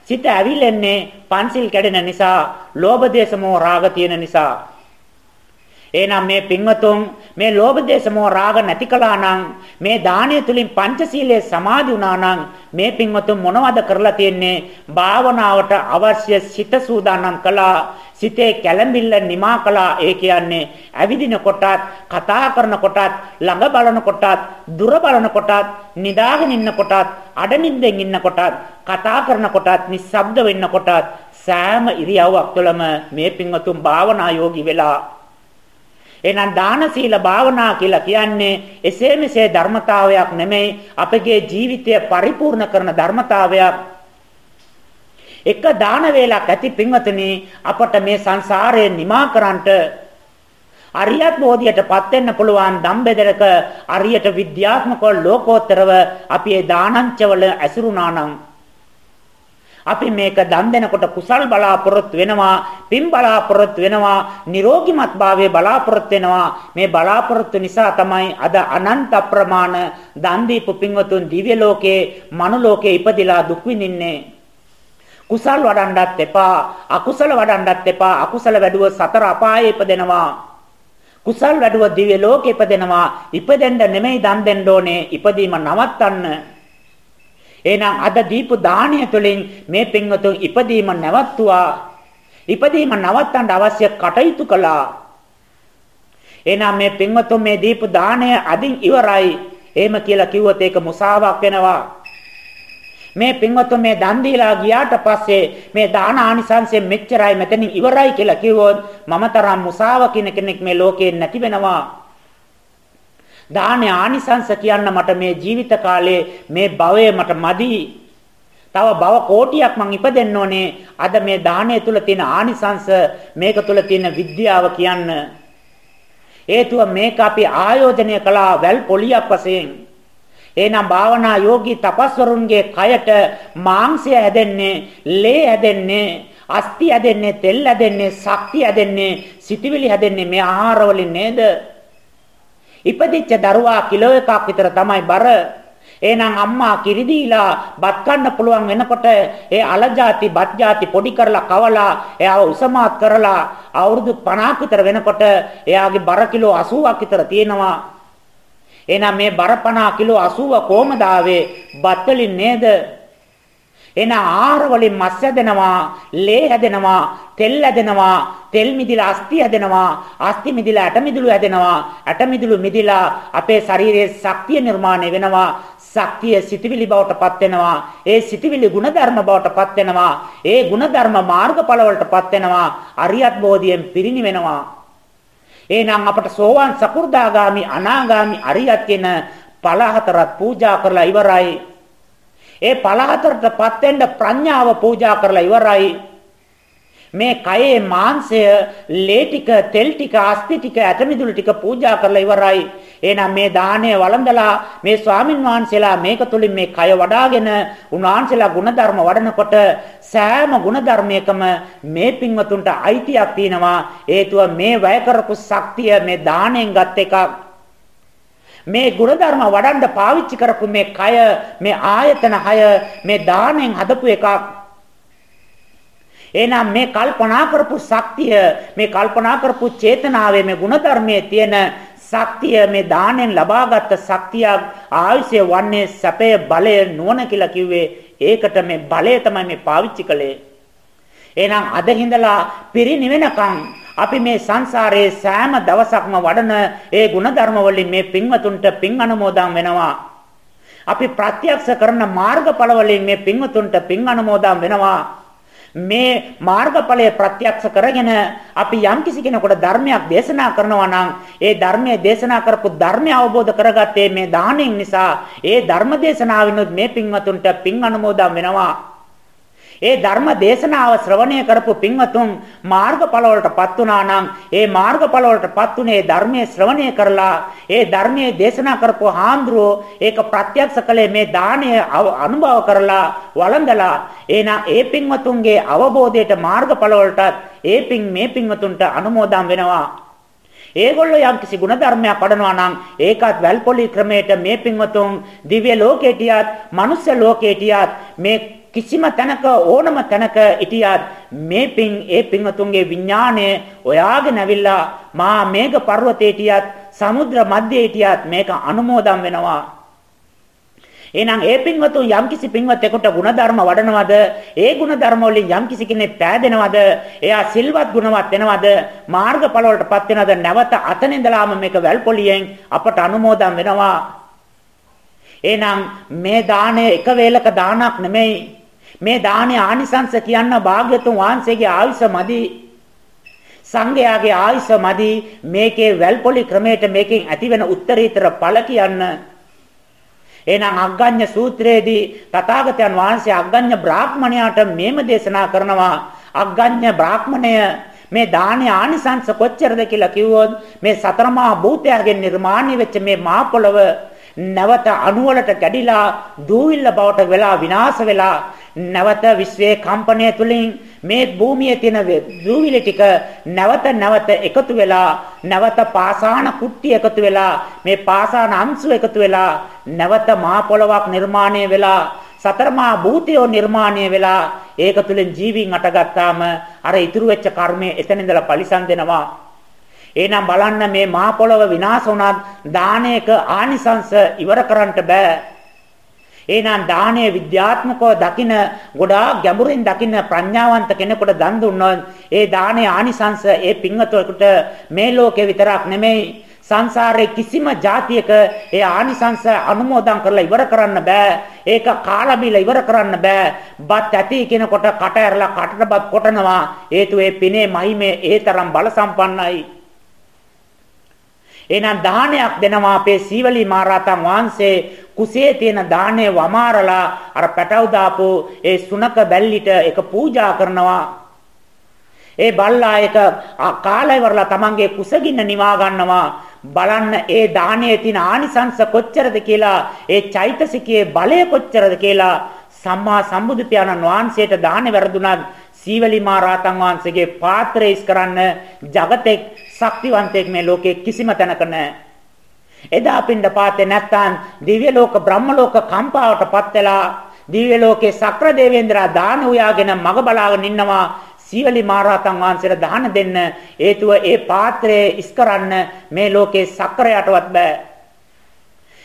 [SPEAKER 1] සිත ඇවිලෙන්නේ පන්සිල් කැඩෙන නිසා, ලෝභ දේශ මොහ රාග තියෙන නිසා. එහෙනම් මේ පින්වතුන් මේ ලෝභ දේශ මොහ රාග නැති කළා නම් මේ දානය තුලින් පංචශීලයේ සමාදි වුණා නම් මේ පින්වතුන් මොනවද කරලා තියෙන්නේ? භාවනාවට අවශ්‍ය සිත සූදානම් කළා සිතේ කැළඹිල්ල නිමා කළා. ඒ කියන්නේ ඇවිදින කොටත් කතා කරන කොටත් ළඟ බලන කොටත් දුර බලන කොටත් නිදාගෙන ඉන්න කොටත් අඩනින්දෙන් ඉන්න කොටත් කතා කරන කොටත් නිස්සබ්ද වෙන්න කොටත් සෑම ඉරියව්වක් තුළම මේ පින්වතුන් භාවනා යෝගී වෙලා එහෙනම් දාන සීල භාවනා කියලා කියන්නේ එසේ මෙසේ ධර්මතාවයක් නෙමෙයි අපගේ ජීවිතය පරිපූර්ණ කරන ධර්මතාවයක්. එක දාන වේලක් ඇති පින්වතුනි අපට මේ සංසාරය නිමා කරන්නට අරියත් බෝධියටපත් වෙන්න පුළුවන් දම්බෙදරක අරියට විද්‍යාත්මකව ලෝකෝත්තරව අපි ඒ දානංචවල ඇසුරුනා නම් අපි මේක දන් දෙනකොට කුසල් බලාපොරොත්තු වෙනවා, පින් බලාපොරොත්තු වෙනවා, නිරෝගිමත් භාවයේ බලාපොරොත්තු වෙනවා. මේ බලාපොරොත්තු නිසා තමයි අද අනන්ත ප්‍රමාණ දන් දීපු පින්වතුන් දිව්‍ය ලෝකේ, මනුලෝකේ ඉපදිලා දුක් විඳින්නේ. කුසල් වඩන්නත් එපා, අකුසල වඩන්නත් එපා. අකුසල වැඩුව සතර අපායේ ඉපදෙනවා. කුසල් වැඩුව දිව්‍ය ලෝකේ ඉපදෙනවා. ඉපදෙන්න නෙමෙයි දන් දෙන්න ඕනේ. ඉපදීම නවත්තන්න. එහෙනම් අද දීපු දාණය තුළින් මේ පින්වතුන් ඉපදීම නැවතුවා. ඉපදීම නවත්තන්න අවශ්‍ය කටයුතු කළා. එහෙනම් මේ පින්වතුන් මේ දීපු දාණය අදින් ඉවරයි. එහෙම කියලා කිව්වොත් ඒක මුසාවක් වෙනවා. මේ පින්වතුන් මේ දන් දීලා ගියාට පස්සේ මේ දාන ආනිසංසයෙන් මෙච්චරයි මෙතනින් ඉවරයි කියලා කිව්වොත් මම තරම් මුසාව කෙනෙක් මේ ලෝකේ නැති වෙනවා. දානේ ආනිසංස කියන්න මට මේ ජීවිත කාලේ මේ භවය මට මදි. තව භව කෝටියක් මං ඉපදෙන්න ඕනේ. අද මේ දානය තුල තියෙන ආනිසංස මේක තුල තියෙන විද්‍යාව කියන්න. හේතුව මේක අපි ආයෝජනය කළා වැල් පොලියක් වශයෙන්. එහෙනම් භාවනා යෝගී තපස්වරුන්ගේ කයට මාංශය හැදෙන්නේ, ලේ හැදෙන්නේ, අස්ති හැදෙන්නේ, තෙල් හැදෙන්නේ, ශක්තිය හැදෙන්නේ, සිටිවිලි හැදෙන්නේ මේ ආහාර වලින් නේද? ඉපදිච්ච දරුවා කිලෝ එකක් විතර තමයි බර. එහෙනම් අම්මා කිරි දීලා බත් කන්න පුළුවන් වෙනකොට ඒ අලජාති බත් ಜಾති පොඩි කරලා කවලා එයාව උසමාත් කරලා අවුරුදු 50ක් විතර වෙනකොට එයාගේ බර කිලෝ 80ක් විතර තියෙනවා. එහෙනම් මේ බර 50 කිලෝ 80 කොහමද ආවේ? බත් වලින් නේද? එන ආහාර වලින් මස් හැදෙනවා, ලේ හැදෙනවා, තෙල් හැදෙනවා, තෙල් මිදිලා අස්ති හැදෙනවා, අස්ති මිදිලා ඇට මිදුළු හැදෙනවා, ඇට මිදුළු මිදිලා අපේ ශරීරයේ ශක්තිය නිර්මාණය වෙනවා, ශක්තිය සිතවිලි බවටපත් වෙනවා, ඒ සිතවිලි ಗುಣධර්ම බවටපත් වෙනවා, ඒ ಗುಣධර්ම මාර්ගඵල වලටපත් වෙනවා, අරියත් බෝධියෙන් පිරිණිවෙනවා. එහෙනම් අපට සෝවාන් සකු르දාගාමි අනාගාමි අරියත් කියන පළ හතරක් පූජා කරලා ඉවරයි. ඒ පලාතරටපත් වෙන්න ප්‍රඥාව පූජා කරලා ඉවරයි. මේ කයේ මාංශය, ලේ ටික, තෙල් ටික, අස්ති ටික, ඇටමිදුළු ටික පූජා කරලා ඉවරයි. එහෙනම් මේ දාහණය වළඳලා මේ ස්වාමින් වහන්සේලා මේක තුලින් මේ කය වඩාගෙන උන්වහන්සේලා ಗುಣධර්ම වඩනකොට සෑම ಗುಣධර්මයකම මේ පින්වතුන්ට අයිතියක් තියෙනවා. හේතුව මේ වැය කරපු ශක්තිය මේ දාහණයෙන් ගත් එකක්. මේ ගුණධර්ම වඩන්න පාවිච්චි කරපු මේ කය මේ ආයතන හය මේ දාණයෙන් හදපු එකක්. එහෙනම් මේ කල්පනා කරපු ශක්තිය මේ කල්පනා කරපු චේතනාවේ මේ ගුණධර්මයේ තියෙන ශක්තිය මේ දාණයෙන් ලබාගත් ශක්තියක් ආයුෂය වන්නේ සැපේ බලය නුවණ කියලා කිව්වේ ඒකට මේ බලය තමයි මේ පාවිච්චි කළේ. එහෙනම් අද හිඳලා පිරිනිවෙනකම් අපි මේ සංසාරයේ සෑම දවසක්ම වඩන ඒ ಗುಣධර්ම වලින් මේ පින්වතුන්ට පින් අනුමෝදන් වෙනවා. අපි ප්‍රත්‍යක්ෂ කරන මාර්ගඵල වලින් මේ පින්වතුන්ට පින් අනුමෝදන් වෙනවා. මේ මාර්ගඵලය ප්‍රත්‍යක්ෂ කරගෙන අපි යම් කිසි කෙනෙකුට ධර්මයක් දේශනා කරනවා නම් ඒ ධර්මයේ දේශනා කරපු ධර්මය අවබෝධ කරගත්තේ මේ දාණයෙන් නිසා ඒ ධර්ම දේශනාවිනුත් මේ පින්වතුන්ට පින් අනුමෝදන් වෙනවා. ඒ ධර්ම දේශනාව ශ්‍රවණය කරපු පින්වතුන් මාර්ගඵල වලටපත් වුණා නම් ඒ මාර්ගඵල වලටපත් උනේ ධර්මයේ ශ්‍රවණය කරලා ඒ ධර්මයේ දේශනා කරපු හාමුදුරුවෝ ඒක ප්‍රත්‍යක්ෂ කළේ මේ දාණය අනුභව කරලා වළඳලා එහෙනම් ඒ පින්වතුන්ගේ අවබෝධයට මාර්ගඵල වලටත් ඒ පින් මේ පින්වතුන්ට අනුමෝදන් වෙනවා. ඒගොල්ලෝ යම්කිසි ಗುಣධර්මයක් වඩනවා නම් ඒකත් වැල්පොලි ක්‍රමයට මේ පින්වතුන් දිව්‍ය ලෝකේටියත් මනුෂ්‍ය ලෝකේටියත් මේ කිසිම තැනක ඕනම තැනක ඉතියත් මේ පින් ඒ පින්වතුන්ගේ විඥාණය ඔයාගෙන ඇවිල්ලා මා මේක පර්වතේ ඉතියත් සමුද්‍ර මැදේ ඉතියත් මේක අනුමෝදන් වෙනවා එහෙනම් ඒ පින්වතුන් යම්කිසි පින්වතෙකුට ಗುಣධර්ම වඩනවද? ඒ ಗುಣධර්ම වලින් යම්කිසි කෙනෙක් පෑදෙනවද? එයා සිල්වත් ගුණවත් වෙනවද? මාර්ගඵල වලටපත් වෙනවද? නැවත අතන ඉඳලාම මේක වැල්පොලියෙන් අපට අනුමෝදන් වෙනවා. එහෙනම් මේ දාණය එක වේලක දානක් නෙමෙයි. මේ දානේ ආනිසංස කියන්න භාග්‍යතුන් වහන්සේගේ ආයුෂ මදි. සංඝයාගේ ආයුෂ මදි. මේකේ වැල්පොලි ක්‍රමයට මේකෙන් ඇතිවෙන උත්තරීතර ඵල කියන්න. එහෙනම් අග්ගඤ්ඤ සූත්‍රයේදී තථාගතයන් වහන්සේ අග්ගඤ්ඤ බ්‍රාහ්මණයාට මේම දේශනා කරනවා. අග්ගඤ්ඤ බ්‍රාහ්මණය මේ දානේ ආනිසංස කොච්චරද කියලා කිව්වොත් මේ සතර මහා භූතයන්ගෙන් නිර්මාණය වෙච්ච මේ මහ පොළව නැවත අණු වලට කැඩිලා දූවිල්ල බවට වෙලා විනාශ වෙලා නැවත විශ්වයේ කම්පනය තුලින් මේ භූමියේ තියෙන දූවිලි ටික නැවත නැවත එකතු වෙලා නැවත පාසාන කුට්ටි එකතු වෙලා මේ පාසාන අංශු එකතු වෙලා නැවත මහ පොළවක් නිර්මාණය වෙලා සතර මහා භූතයෝ නිර්මාණය වෙලා ඒක තුලින් ජීවීන් අටගත්තාම අර ඉතුරු වෙච්ච කර්මය එතන ඉඳලා පරිසම් දෙනවා. එහෙනම් බලන්න මේ මහ පොළව විනාශ වුණත් දානයක ආනිසංශ ඉවර කරන්නට බෑ. එහෙනම් දානීය විද්‍යාත්මකව දකින ගොඩාක් ගැඹුරින් දකින ප්‍රඥාවන්ත කෙනෙකුට දන් දුන්නොත් ඒ දානීය ආනිසංශ ඒ පින්වතුන්ට මේ ලෝකේ විතරක් නෙමෙයි සංසාරේ කිසිම જાතියක ඒ ආනිසංශ අනුමෝදන් කරලා ඉවර කරන්න බෑ. ඒක කාලා බීලා ඉවර කරන්න බෑ. බත් ඇති කෙනකොට කට ඇරලා කටට බත් කොටනවා. හේතුව ඒ පිනේ මහිමේ ඒ තරම් බල සම්පන්නයි. එහෙනම් දානයක් දෙනවා අපේ සීවලි මහරහතන් වහන්සේ කුසේ තියෙන දාණය වමාරලා අර පැටව දාපු ඒ සුනක බැල්ලිට ඒක පූජා කරනවා. ඒ බල්ලා ඒක කාලය වරලා තමන්ගේ කුසගින්න නිවා ගන්නවා. බලන්න ඒ දානයේ තියෙන ආනිසංස කොච්චරද කියලා ඒ චෛතසිකයේ බලය කොච්චරද කියලා සම්මා සම්බුදු පියාණන් වහන්සේට දානෙ වැරදුනත් සීවලි මහ රහතන් වහන්සේගේ පාත්‍රය ඉස් කරන්න జగතෙක් ශක්තිවන්තයෙක් මේ ලෝකේ කිසිම තැනක නැහැ. එදා පින්ඩ පාතේ නැත්තම් දිව්‍ය ලෝක බ්‍රහ්ම ලෝක කම්පාවටපත් වෙලා දිව්‍ය ලෝකේ සක්‍ර දේවේන්ද්‍රා දාන උයාගෙන මග බලාගෙන ඉන්නවා. සීවලි මහරහතන් වහන්සේට දාන දෙන්න. හේතුව ඒ පාත්‍රයේ ඉස්කරන්න මේ ලෝකේ සක්‍රයටවත් බෑ.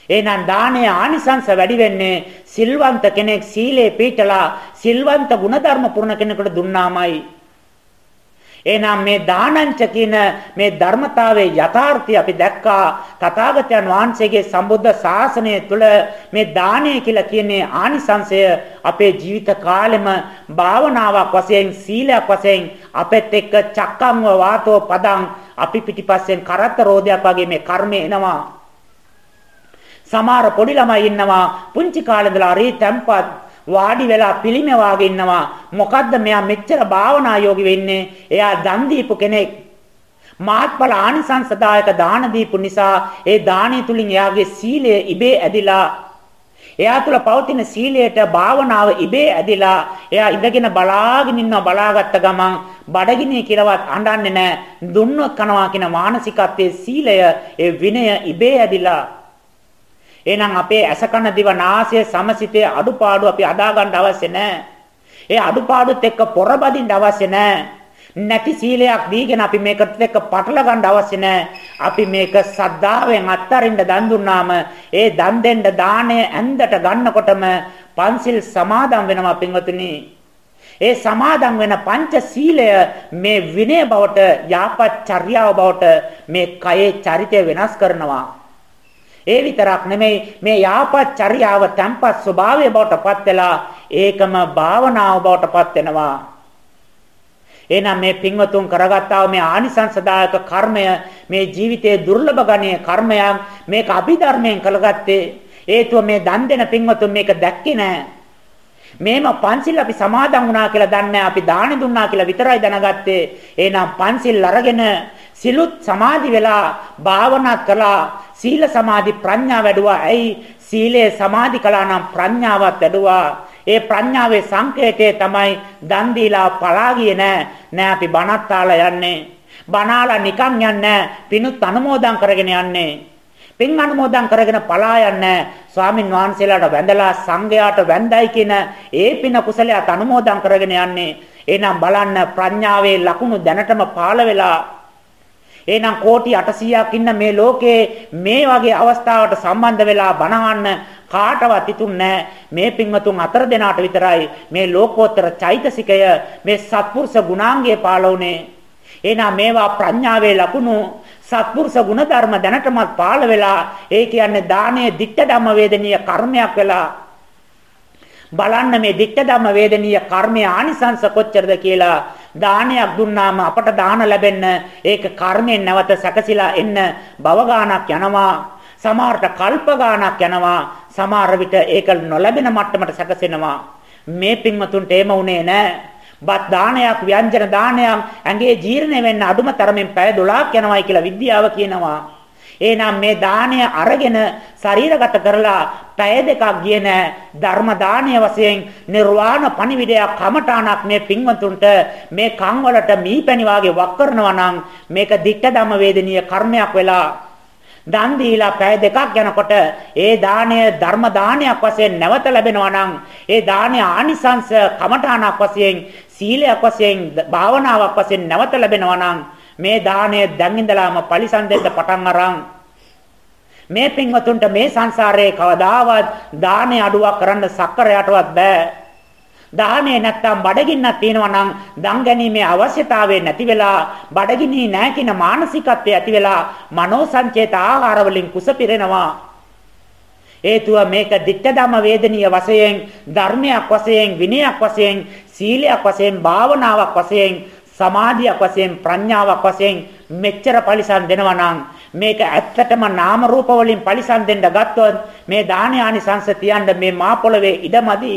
[SPEAKER 1] එහෙනම් දානයේ ආනිසංස වැඩි වෙන්නේ සිල්වන්ත කෙනෙක් සීලේ පිළිතලා සිල්වන්ත ගුණධර්ම පුරණ කෙනෙකුට දුන්නාමයි. එහෙනම් මේ දානංච කියන මේ ධර්මතාවයේ යථාර්ථය අපි දැක්කා. තථාගතයන් වහන්සේගේ සම්බුද්ධ ශාසනය තුළ මේ දානය කියලා කියන්නේ ආනිසංශය අපේ ජීවිත කාලෙම භාවනාවක් වශයෙන් සීලයක් වශයෙන් අපෙත් එක්ක චක්කම්ව වාතෝ පදං අපි පිටිපස්සෙන් කරත්ත රෝදයක් වගේ මේ කර්මය එනවා. සමහර පොඩි ළමයි ඉන්නවා. පුංචි කාලේ ඉඳලා හරි තැම්පත් වාඩි වෙලා පිළිම වාගේ ඉන්නවා. මොකද්ද මෙයා මෙච්චර භාවනා යෝගී වෙන්නේ? එයා දන් දීපු කෙනෙක්. මාත්ඵල ආනිසංසදායක දාන දීපු නිසා ඒ දාණය තුලින් එයාගේ සීලය ඉබේ ඇදිලා එයා තුල පවතින සීලයට භාවනාව ඉබේ ඇදිලා එයා ඉඳගෙන බලාගෙන ඉන්නවා බලාගත්ත ගමන් බඩගිනි කියලාවත් අඬන්නේ නැහැ දුන්නොත් කනවා කියන මානසිකත්වයේ සීලය ඒ විනය ඉබේ ඇදිලා එහෙනම් අපේ ඇස කන දිව නාසය සමසිතේ අඩුපාඩු අපි අදා ගන්න අවශ්‍ය නැහැ. ඒ අඩුපාඩුත් එක්ක පොරබදින්න අවශ්‍ය නැහැ. නැති සීලයක් දීගෙන අපි මේකට එක්ක පටල ගන්න අවශ්‍ය නැහැ. අපි මේක සද්ධාවෙන් අත්තරින්න දන් දුන්නාම ඒ දන් දෙන්න දාණය ඇඳට ගන්නකොටම පන්සිල් සමාදන් වෙනවා පින්වතුනි. ඒ සමාදන් වෙන පංච සීලය මේ විනය බවට යාපත් චර්යාව බවට මේ කයේ චරිතය වෙනස් කරනවා. ඒ විතරක් නෙමෙයි මේ යාපත් චර්යාව තැම්පත් ස්වභාවය බවට පත් වෙලා ඒකම භාවනාව බවට පත් වෙනවා. එහෙනම් මේ පින්වතුන් කරගත්තා මේ ආනිසංසදායක කර්මය මේ ජීවිතයේ දුර්ලභ ගණයේ කර්මයක් මේක අභිධර්මයෙන් කළගත්තේ. හේතුව මේ දන් දෙන පින්වතුන් මේක දැක්කේ නැහැ මේම පන්සිල් අපි සමාදන් වුණා කියලා දන්නේ අපි දාන දුන්නා කියලා විතරයි දැනගත්තේ. එහෙනම් පන්සිල් අරගෙන සිලුත් සමාධි වෙලා භාවනා කළා සීල සමාධි ප්‍රඥා වැඩුවා. ඇයි? සීලේ සමාධි කළා නම් ප්‍රඥාවත් වැඩුවා. ඒ ප්‍රඥාවේ සංකේතය තමයි දන් දීලා පලා ගියේ නෑ. නෑ අපි බණත් යන්නේ. බණාලා නිකන් යන්නේ පිනුත් අනුමෝදන් කරගෙන යන්නේ. පින් අනුමෝදන් කරගෙන පලා යන්නේ ස්වාමින් වහන්සේලාට වැඳලා සංඝයාට වැඳයි කියන ඒ පින කුසලයට අනුමෝදන් කරගෙන යන්නේ. එහෙනම් බලන්න ප්‍රඥාවේ ලකුණු දැනටම පාළ වෙලා එහෙනම් කෝටි 800ක් ඉන්න මේ ලෝකේ මේ වගේ අවස්ථාවට සම්බන්ධ වෙලා බණහන්න කාටවත් ඉතුන්නේ මේ පින්වතුන් අතර දෙනාට විතරයි මේ ලෝකෝත්තර චෛතසිකය මේ සත්පුරුෂ ගුණාංගයේ පාලවුනේ එහෙනම් මේවා ප්‍රඥාවේ ලකුණු සත්පුරුෂ ගුණධර්ම දැනටමත් පාළ වෙලා ඒ කියන්නේ දානයේ ditta ධම්ම වේදනීය කර්මයක් වෙලා බලන්න මේ ditta ධම්ම වේදනීය කර්මයේ ආනිසංස කොච්චරද කියලා දානයක් දුන්නාම අපට දාන ලැබෙන්න ඒක කර්මයෙන් නැවත සැකසিলা එන්න භව ගානක් යනවා සමහරට කල්ප ගානක් යනවා සමහර විට ඒක නොලැබෙන මට්ටමට සැකසෙනවා. මේ පින්වතුන්ට එහෙම උනේ නැහැ බත් දානයක් ව්‍යංජන දානයක් ඇඟේ ජීර්ණ වෙන්න අඩුම තරමින් පැය 12ක් යනවායි කියලා විද්‍යාව කියනවා. එහෙනම් මේ දාණය අරගෙන ශරීරගත කරලා පැය දෙකක් ගිය නැ ධර්ම දාණය වශයෙන් නිර්වාණ පණිවිඩයක් කමඨාණක් මේ පින්වතුන්ට මේ කන් වලට මීපැණි වාගේ වක් කරනවා නම් මේක ditta ධම්ම වේදනීය කර්මයක් වෙලා දන් දීලා පැය දෙකක් යනකොට ඒ දාණය ධර්ම දානයක් වශයෙන් නැවත ලැබෙනවා නම් ඒ දාණය ආනිසංස කමඨාණක් වශයෙන් සීලයක් වශයෙන් භාවනාවක් වශයෙන් නැවත ලැබෙනවා නම් මේ දාණය දැන් ඉඳලාම පරිසම් දෙන්න පටන් අරන්. මේ පින්වතුන්ට මේ සංසාරයේ කවදාවත් දානේ අඩුවක් කරන්න සක්කරයටවත් බෑ. දාහනේ නැත්තම් බඩගින්නක් තියෙනවා නම් දන් ගැනීමේ අවශ්‍යතාවය නැති වෙලා බඩගිනි නැහැ කියන මානසිකත්වය ඇති වෙලා මනෝ සංචේත ආහාර වලින් කුස පිරෙනවා. හේතුව මේක ditta ධම්ම වේදනීය වශයෙන් ධර්මයක් වශයෙන් විනයක් වශයෙන් සීලයක් වශයෙන් භාවනාවක් වශයෙන් සමාධියක් වශයෙන් ප්‍රඥාවක් වශයෙන් මෙච්චර පරිසම් දෙනවා නම් මේක ඇත්තටම නාම රූප වලින් පරිසම් දෙන්න ගත්තොත් මේ දානයානිසංස තියන්න මේ මා පොළවේ ඉඩමදි.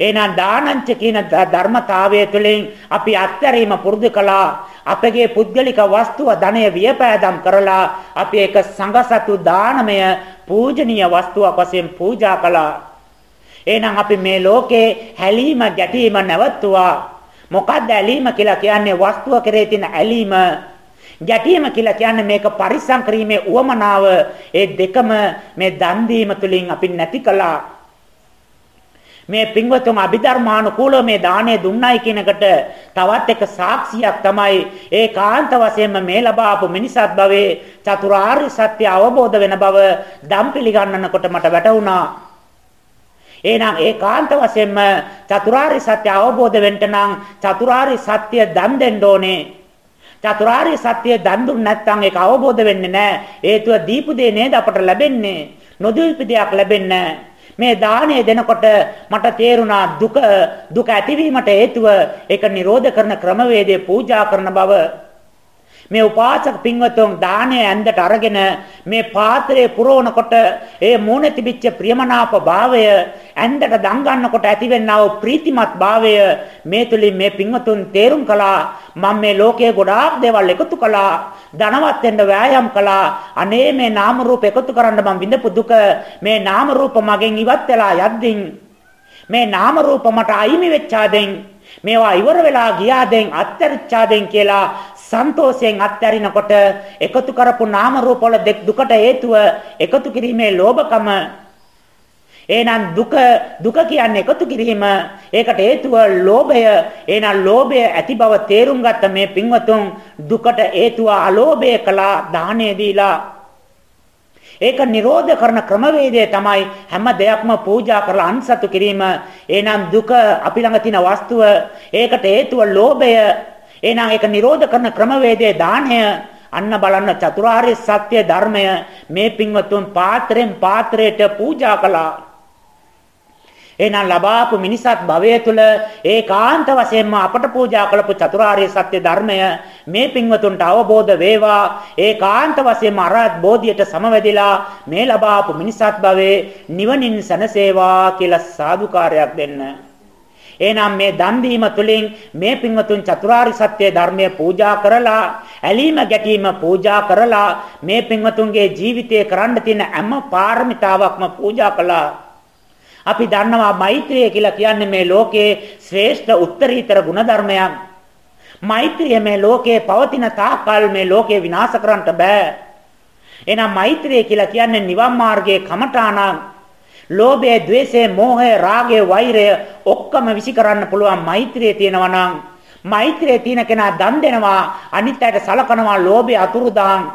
[SPEAKER 1] එහෙනම් දානංච කියන ධර්මතාවය තුළින් අපි අත්හැරීම පුරුදු කළා. අපගේ පුද්ගලික වස්තුව ධනය වියපෑදම් කරලා අපි ඒක සංඝසතු දානමය පූජනීය වස්තුවක් වශයෙන් පූජා කළා. එහෙනම් අපි මේ ලෝකේ හැලීම ගැටීම නැවතුවා මොකක්ද ඇලීම කියලා කියන්නේ වස්තුව කෙරේ තියෙන ඇලීම. ගැටීම කියලා කියන්නේ මේක පරිස්සම් කිරීමේ උවමනාව. ඒ දෙකම මේ දන් දීම තුළින් අපි නැති කළා. මේ පින්වතුන් අභිධර්මානුකූලව මේ දාණය දුන්නයි කියනකට තවත් එක සාක්ෂියක් තමයි ඒකාන්ත වශයෙන්ම මේ ලබාපු මිනිසත් භවයේ චතුරාර්ය සත්‍ය අවබෝධ වෙන බව දම් පිළිගන්නනකොට මට වැටහුණා එහෙනම් ඒකාන්ත වශයෙන්ම චතුරාර්ය සත්‍ය අවබෝධ වෙන්න නම් චතුරාර්ය සත්‍ය දන් දෙන්න ඕනේ. චතුරාර්ය සත්‍ය දන් දුන්න නැත්නම් ඒක අවබෝධ වෙන්නේ නැහැ. හේතුව දීපු දේ නේද අපට ලැබෙන්නේ. නොදීපු දෙයක් ලැබෙන්නේ මේ දාණය දෙනකොට මට තේරුණා දුක දුක ඇතිවීමට හේතුව ඒක නිරෝධ කරන ක්‍රමවේදය පූජා කරන බව මේ උපාසක පින්වතුන් දානය ඇඳට අරගෙන මේ පාත්‍රයේ පුරවනකොට ඒ මූණේ තිබිච්ච ප්‍රියමනාප භාවය ඇඳට දන් ගන්නකොට ඇතිවෙනා වූ ප්‍රීතිමත් භාවය මේ තුලින් මේ පින්වතුන් තේරුම් කළා. මම මේ ලෝකයේ ගොඩාක් දේවල් එකතු කළා. ධනවත් වෙන්න වෑයම් කළා. අනේ මේ නාම රූප එකතු කරන්න මම විඳපු දුක මේ නාම රූප මගෙන් ඉවත් වෙලා යද්දින් මේ නාම රූප මට අයිමි වෙච්චාදෙන් මේවා ඉවර වෙලා ගියාදෙන් අත්‍යරිච්ඡාදෙන් කියලා සන්තෝෂයෙන් අත්හැරිනකොට එකතු කරපු නාම රූප වල දුකට හේතුව එකතු කිරීමේ ලෝභකම එහෙනම් දුක දුක කියන්නේ එකතු කිරීම. ඒකට හේතුව ලෝභය. එහෙනම් ලෝභය ඇති බව තේරුම් ගත්ත මේ පින්වතුන් දුකට හේතුව අලෝභය කළා දාහණය දීලා. ඒක නිරෝධ කරන ක්‍රමවේදය තමයි හැම දෙයක්ම පූජා කරලා අන්සතු කිරීම. එහෙනම් දුක අපි ළඟ තියෙන වස්තුව ඒකට හේතුව ලෝභය. එහෙනම් ඒක නිරෝධ කරන ක්‍රමවේදය දාණය. අන්න බලන්න චතුරාර්ය සත්‍ය ධර්මය මේ පින්වතුන් පාත්‍රයෙන් පාත්‍රයට පූජා කළා. එහෙනම් ලබාපු මිනිසත් භවය තුල ඒකාන්ත වශයෙන්ම අපට පූජා කළපු චතුරාර්ය සත්‍ය ධර්මය මේ පින්වතුන්ට අවබෝධ වේවා ඒකාන්ත වශයෙන්ම අරහත් බෝධියට සමවැදිලා මේ ලබාපු මිනිසත් භවයේ නිවනින් සැනසේවා කියලා සාදුකාරයක් දෙන්න. එහෙනම් මේ දන් දීම තුළින් මේ පින්වතුන් චතුරාර්ය සත්‍ය ධර්මය පූජා කරලා ඇලීම ගැටීම පූජා කරලා මේ පින්වතුන්ගේ ජීවිතයේ කරන්න තියෙන හැම පාරමිතාවක්ම පූජා කළා අපි දන්නවා මෛත්‍රිය කියලා කියන්නේ මේ ලෝකයේ ශ්‍රේෂ්ඨ උත්තරීතර ගුණධර්මයක්. මෛත්‍රිය මේ ලෝකයේ පවතින තාක්කල් මේ ලෝකේ විනාශ කරන්න බෑ. එහෙනම් මෛත්‍රිය කියලා කියන්නේ නිවන් මාර්ගයේ කමඨාන ලෝභය, ద్వේෂය, මෝහය, රාගය, වෛරය ඔක්කොම විසි කරන්න පුළුවන් මෛත්‍රිය තියෙනවා නම් මෛත්‍රිය තියෙන කෙනා දන් දෙනවා, අනිත් අයට සලකනවා, ලෝභය අතුරුදාන්.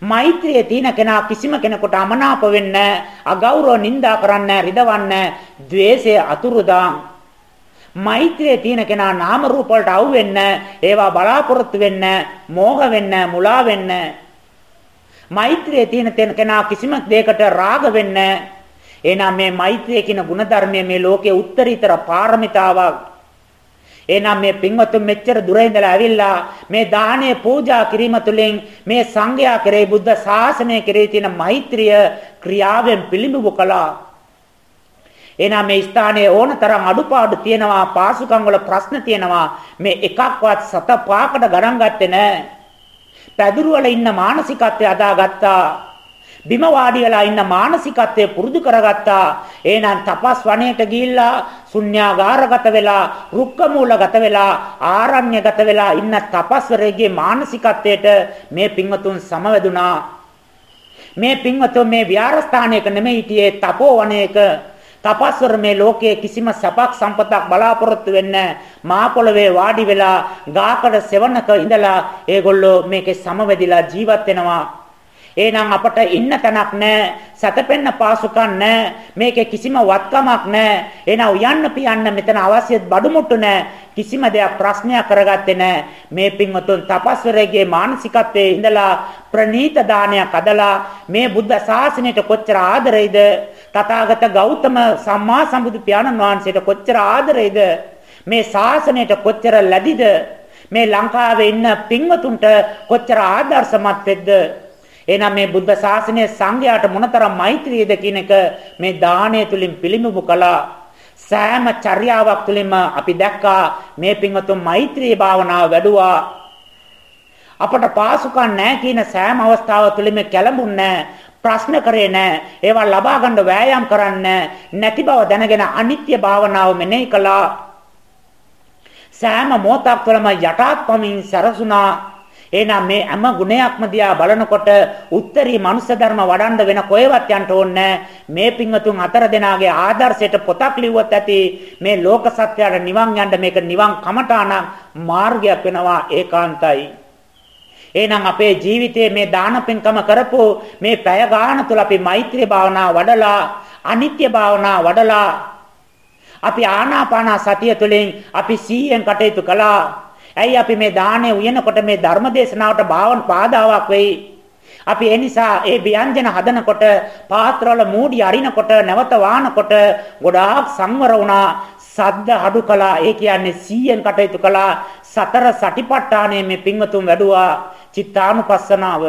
[SPEAKER 1] මෛත්‍රිය තියෙන කෙනා කිසිම කෙනෙකුට අමනාප වෙන්න අගෞරව නිඳා කරන්න රිදවන්න द्वේෂය අතුරුදාන්. මෛත්‍රිය තියෙන කෙනා නාම රූප වලට අවු වෙන්න ඒවා බලාපොරොත්තු වෙන්න මෝහ වෙන්න මුලා වෙන්න. මෛත්‍රිය තියෙන කෙනා කිසිම දෙයකට රාග වෙන්න එහෙනම් මේ මෛත්‍රිය කියන ಗುಣධර්මය මේ ලෝකයේ උත්තරීතර පාරමිතාවක් එහෙනම් මේ පින්වතුන් මෙච්චර දුර ඉඳලා ඇවිල්ලා මේ දානය පූජා කිරීම තුළින් මේ සංඝයා කෙරෙහි බුද්ධ ශාසනය කෙරෙහි තියෙන මෛත්‍රිය ක්‍රියාවෙන් පිළිඹු කළා. එහෙනම් මේ ස්ථානයේ ඕනතරම් අඩුපාඩු තියෙනවා පාසුකම් වල ප්‍රශ්න තියෙනවා මේ එකක්වත් සත පාකට ගණන් ගත්තේ නැහැ. පැදුරු වල ඉන්න මානසිකත්වය අදාගත්තා. බිම වාඩි වෙලා ඉන්න මානසිකත්වය පුරුදු කරගත්තා. එහෙනම් තපස් වනයේට ගිහිල්ලා ශුන්‍යාගාරගත වෙලා, රුක්ක මූලගත වෙලා, ආරණ්‍යගත වෙලා ඉන්න තපස්වරයෙක්ගේ මානසිකත්වයට මේ පින්වතුන් සමවැදුනා. මේ පින්වතුන් මේ විහාරස්ථානයක නෙමෙයි හිටියේ තපෝවනයේක තපස්වර මේ ලෝකයේ කිසිම සපක් සම්පතක් බලාපොරොත්තු වෙන්නේ මා පොළවේ වාඩි වෙලා ගාකඩ සෙවණක ඉඳලා ඒගොල්ලෝ මේකේ සමවැදිලා ජීවත් වෙනවා එහෙනම් අපට ඉන්න තැනක් නැහැ. සතපෙන්න පාසුකම් නැහැ. මේකේ කිසිම වත්කමක් නැහැ. එහෙනම් උයන්න පියන්න මෙතන අවශ්‍ය බඩුමුට්ටු නැහැ. කිසිම දෙයක් ප්‍රශ්නයක් කරගත්තේ නැහැ. මේ පින්වතුන් තපස්වරයේ මානසිකත්වයේ ඉඳලා ප්‍රනීත දානයක් අදලා මේ බුද්ධ ශාසනයට කොච්චර ආදරෙයිද? තථාගත ගෞතම සම්මා සම්බුදු පියාණන් වහන්සේට කොච්චර ආදරෙයිද? මේ ශාසනයට කොච්චර ලැබිද? මේ ලංකාවේ ඉන්න පින්වතුන්ට කොච්චර ආදර්ශමත් වෙද්ද? එහෙනම් මේ බුද්ධ ශාසනය සංඝයාට මොනතරම් මෛත්‍රියද කියන එක මේ දානය තුලින් පිළිඹු කළා. සෑම චර්යාවක් තුළින්ම අපි දැක්කා මේ පින්වතුන් මෛත්‍රී භාවනාව වැඩුවා. අපට පාසුකම් නැහැ කියන සෑම අවස්ථාව තුළින්ම කැළඹුන්නේ ප්‍රශ්න කරේ නැහැ. ඒවා ලබා ගන්න වෑයම් කරන්නේ නැති බව දැනගෙන අනිත්‍ය භාවනාව මෙනෙහි කළා. සෑම මොහොතක් තුළම යටාත් පමින් සරසුණා එහෙනම් මේ හැම ගුණයක්ම දිහා බලනකොට උත්තරී මනුෂ්‍ය ධර්ම වඩන්න වෙන කොහෙවත් යන්න ඕනේ මේ පින්වතුන් හතර දෙනාගේ ආදර්ශයට පොතක් ලිව්වත් ඇති මේ ලෝක සත්‍යයට නිවන් යන්න මේක නිවන් කමඨාන මාර්ගයක් වෙනවා ඒකාන්තයි. එහෙනම් අපේ ජීවිතයේ මේ දාන පින්කම කරපු මේ පැය ගාන තුල අපි මෛත්‍රී භාවනාව වඩලා අනිත්‍ය භාවනාව වඩලා අපි ආනාපාන සතිය තුළින් අපි සීයෙන් කටයුතු කළා. ඇයි අපි මේ දාණය උයනකොට මේ ධර්ම දේශනාවට භාවන පාදාවක් වෙයි. අපි ඒ නිසා ඒ ව්‍යංජන හදනකොට පාත්‍රවල මූඩි අරිනකොට නැවත වානකොට ගොඩාක් සංවර වුණා. සද්ද අඩු කළා. ඒ කියන්නේ 100න් කටයුතු කළා. සතර සටිපට්ඨානයේ මේ පින්වතුන් වැඩුවා. චිත්තානුපස්සනාව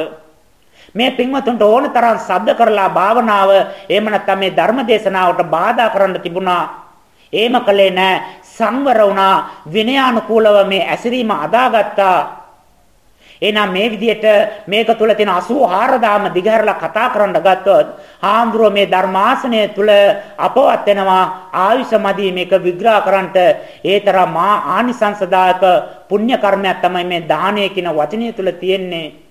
[SPEAKER 1] මේ පින්වතුන්ට ඕන තරම් සද්ද කරලා භාවනාව එහෙම නැත්නම් මේ ධර්ම දේශනාවට බාධා කරන්න තිබුණා. එහෙම කළේ නැහැ. සංවර වුණා විනයානුකූලව මේ ඇසිරීම අදාගත්තා එහෙනම් මේ විදිහට මේක තුල තියෙන 84000ම දිගහැරලා කතා කරන්න ගත්තොත් හාමුදුරුව මේ ධර්මාසනය තුල අපවත් වෙනවා ආයුෂ මදි මේක විග්‍රහ කරන්නට ඒ තරම් මා ආනිසංසදායක පුණ්‍ය කර්මයක් තමයි මේ දානය කියන වචනය තුල තියෙන්නේ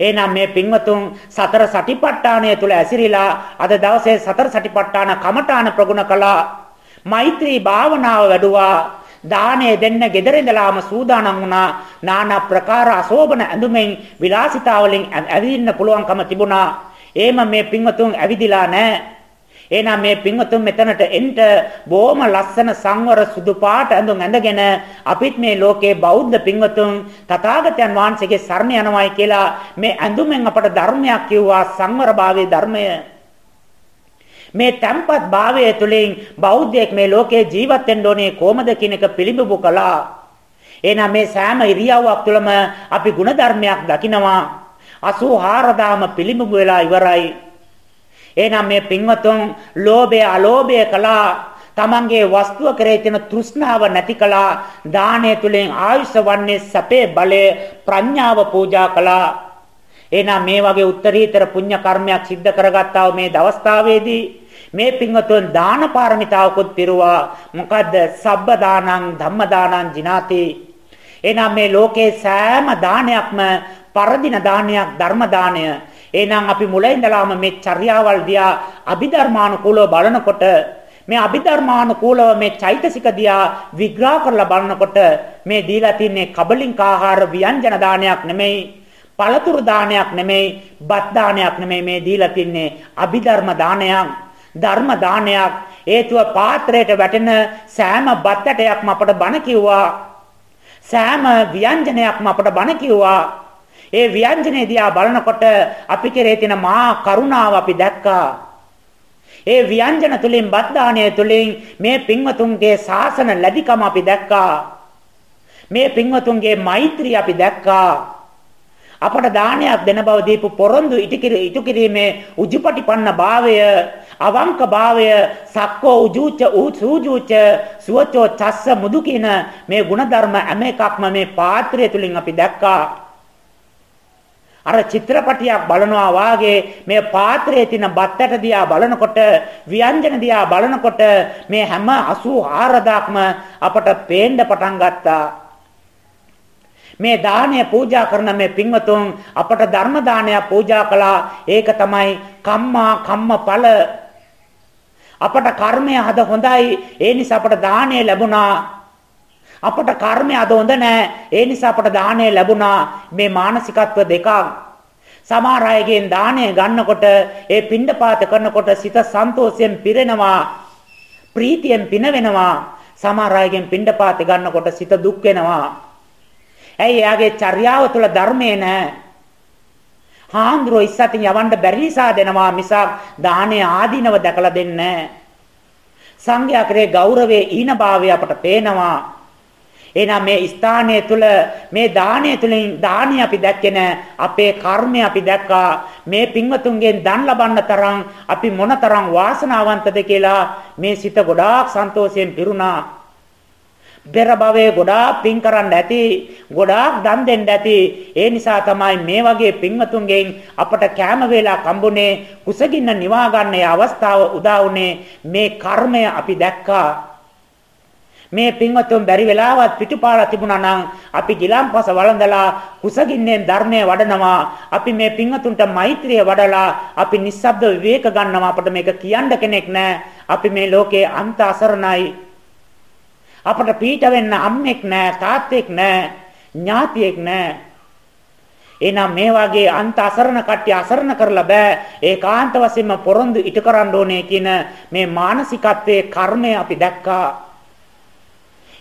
[SPEAKER 1] එහෙනම් මේ පින්වතුන් සතර සටිපට්ඨානය තුල ඇසිරිලා අද දවසේ සතර සටිපට්ඨාන කමඨාන ප්‍රගුණ කළා. මෛත්‍රී භාවනාව වැඩුවා. දාණය දෙන්න gedare ඉඳලාම සූදානම් වුණා. নানা ප්‍රකාර අශෝභන ඇඳුමෙන් විලාසිතාවලින් ඇවිදින්න පුළුවන්කම තිබුණා. එහෙම මේ පින්වතුන් ඇවිදිලා නැහැ. එහෙනම් මේ පින්වතුන් මෙතනට එන්න බොහොම ලස්සන සංවර සුදු පාට ඇඳුම් ඇඳගෙන අපිත් මේ ලෝකේ බෞද්ධ පින්වතුන් තථාගතයන් වහන්සේගේ සරණ යනවායි කියලා මේ ඇඳුමෙන් අපට ධර්මයක් කිව්වා සංවරභාවයේ ධර්මය මේ tempat භාවය තුළින් බෞද්ධයෙක් මේ ලෝකේ ජීවත් වෙන්න ඕනේ කොහොමද කියන එක පිළිබිඹු කළා. එහෙනම් මේ සෑම ඉරියව්වක් තුළම අපි ಗುಣධර්මයක් දකිනවා. 84000ම පිළිබිඹු වෙලා ඉවරයි. එහෙනම් මේ පින්වතුන් ලෝභය අලෝභය කළා තමන්ගේ වස්තුව කරේ තියෙන තෘෂ්ණාව නැති කළා දානය තුලින් ආයුෂ වන්නේ සැපේ බලය ප්‍රඥාව පූජා කළා එහෙනම් මේ වගේ උත්තරීතර පුණ්‍ය කර්මයක් සිද්ධ කරගත්තා මේ දවස්තාවේදී මේ පින්වතුන් දාන පාරමිතාවකුත් පිරුවා. මොකද්ද? සබ්බ දානං ධම්ම දානං ජිනාති. එහෙනම් මේ ලෝකේ සෑම දානයක්ම පරදින දානයක් ධර්ම දානය. එහෙනම් අපි මුලින් ඉඳලාම මේ චර්යාවල් දිහා අභිධර්මානුකූලව බලනකොට මේ අභිධර්මානුකූලව මේ චෛතසික දිහා විග්‍රහ කරලා බලනකොට මේ දීලා තින්නේ කබලින්ක ආහාර ව්‍යංජන දානයක් නෙමෙයි පළතුරු දානයක් නෙමෙයි බත් දානයක් නෙමෙයි මේ දීලා තින්නේ අභිධර්ම දානයක්. ධර්ම දානයක් හේතුව පාත්‍රයට වැටෙන සෑම බත් ඇටයක්ම අපට බණ කිව්වා සෑම ව්‍යංජනයක්ම අපට බණ කිව්වා ඒ ව්‍යංජනේ දිහා බලනකොට අපි කෙරේ තියෙන මහා කරුණාව අපි දැක්කා. ඒ ව්‍යංජන තුලින් බද්දාණය තුලින් මේ පින්වතුන්ගේ ශාසන ලැබිකම අපි දැක්කා. මේ පින්වතුන්ගේ මෛත්‍රිය අපි දැක්කා. අපට දානයක් දෙන බව දීපු පොරොන්දු ඉටු කිරීමේ උජුපටිපන්න භාවය අවංක භාවය සක්කෝ උජුච උසූජුච සුවචෝ චස්ස මුදු කියන මේ ಗುಣධර්ම හැම එකක්ම මේ පාත්‍රය තුලින් අපි දැක්කා අර චිත්‍රපටියක් බලනවා වාගේ මේ පාත්‍රයේ තියෙන බත්තට දිහා බලනකොට ව්‍යංජන දිහා බලනකොට මේ හැම 84000ක්ම අපට පේන්න පටන් ගත්තා. මේ දානය පූජා කරන මේ පින්වතුන් අපට ධර්ම දානයක් පූජා කළා. ඒක තමයි කම්මා කම්මඵල. අපට කර්මය හද හොඳයි. ඒ නිසා අපට දානය ලැබුණා. අපට කර්මය අද හොඳ නැහැ. ඒ නිසා අපට දාණය ලැබුණා. මේ මානසිකත්ව දෙකක්. සමහර අයගෙන් දාණය ගන්නකොට ඒ පිණ්ඩපාත කරනකොට සිත සන්තෝෂයෙන් පිරෙනවා. ප්‍රීතියෙන් පිනවෙනවා. සමහර අයගෙන් පිණ්ඩපාත ගන්නකොට සිත දුක් වෙනවා. ඇයි එයාගේ චර්යාව තුළ ධර්මයේ නැහැ. හාමුදුරුවෝ ඉස්සතින් යවන්න බැරි නිසා දෙනවා මිසක් දාහනේ ආදීනව දැකලා දෙන්නේ නැහැ. සංඝයා කරේ ගෞරවයේ ඊනභාවය අපට පේනවා. එහෙනම් මේ ස්ථානය තුල මේ දානය තුලින් දානි අපි දැක්කේ අපේ කර්මය අපි දැක්කා මේ පින්වතුන්ගෙන් දන් ලබන්න තරම් අපි මොනතරම් වාසනාවන්තද කියලා මේ සිත ගොඩාක් සන්තෝෂයෙන් පිරුණා බෙර භවයේ ගොඩාක් පින් කරන්න ඇති ගොඩාක් දන් දෙන්න ඇති ඒ නිසා තමයි මේ වගේ පින්වතුන්ගෙන් අපට කැම වේලා කම්බුනේ කුසගින්න නිවා ගන්න අවස්ථාව උදා වුනේ මේ කර්මය අපි දැක්කා මේ පින්වතුන් බැරි වෙලාවත් පිටුපාලා තිබුණා නම් අපි ගිලම්පස වළඳලා කුසගින්නෙන් ධර්මය වඩනවා. අපි මේ පින්වතුන්ට මෛත්‍රිය වඩලා අපි නිස්සබ්ද විවේක ගන්නවා. අපිට මේක කියන්න කෙනෙක් නැහැ. අපි මේ ලෝකේ අන්ත අසරණයි. අපට පීඩ වෙන්න අම්මෙක් නැහැ, තාත්තෙක් නැහැ, ඥාතියෙක් නැහැ. එහෙනම් මේ වගේ අන්ත අසරණ කට්ටිය අසරණ කරලා බෑ ඒකාන්ත වශයෙන්ම පොරොන්දු ඉටු කරන්න ඕනේ කියන මේ මානසිකත්වයේ කර්මය අපි දැක්කා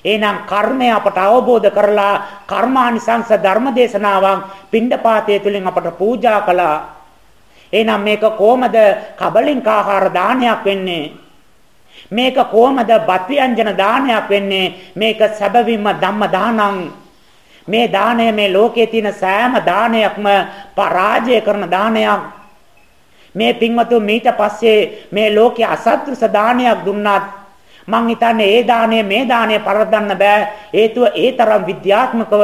[SPEAKER 1] එහෙනම් කර්මය අපට අවබෝධ කරලා කර්මානිසංස ධර්මදේශනාවන් පිණ්ඩපාතය තුලින් අපට පූජා කළා. එහෙනම් මේක කොහමද කබලින්ක ආහාර දානයක් වෙන්නේ? මේක කොහමද බත් ව්‍යංජන දානයක් වෙන්නේ? මේක සැබවින්ම ධම්ම දානං. මේ දාණය මේ ලෝකයේ තියෙන සෑම දානයක්ම පරාජය කරන දානයක්. මේ පින්වතු මීට පස්සේ මේ ලෝකයේ අසත්‍ෘස දානයක් දුන්නත් මං හිතන්නේ ඒ දාණය මේ දාණය පරද්දන්න බෑ හේතුව ඒ තරම් විද්‍යාත්මකව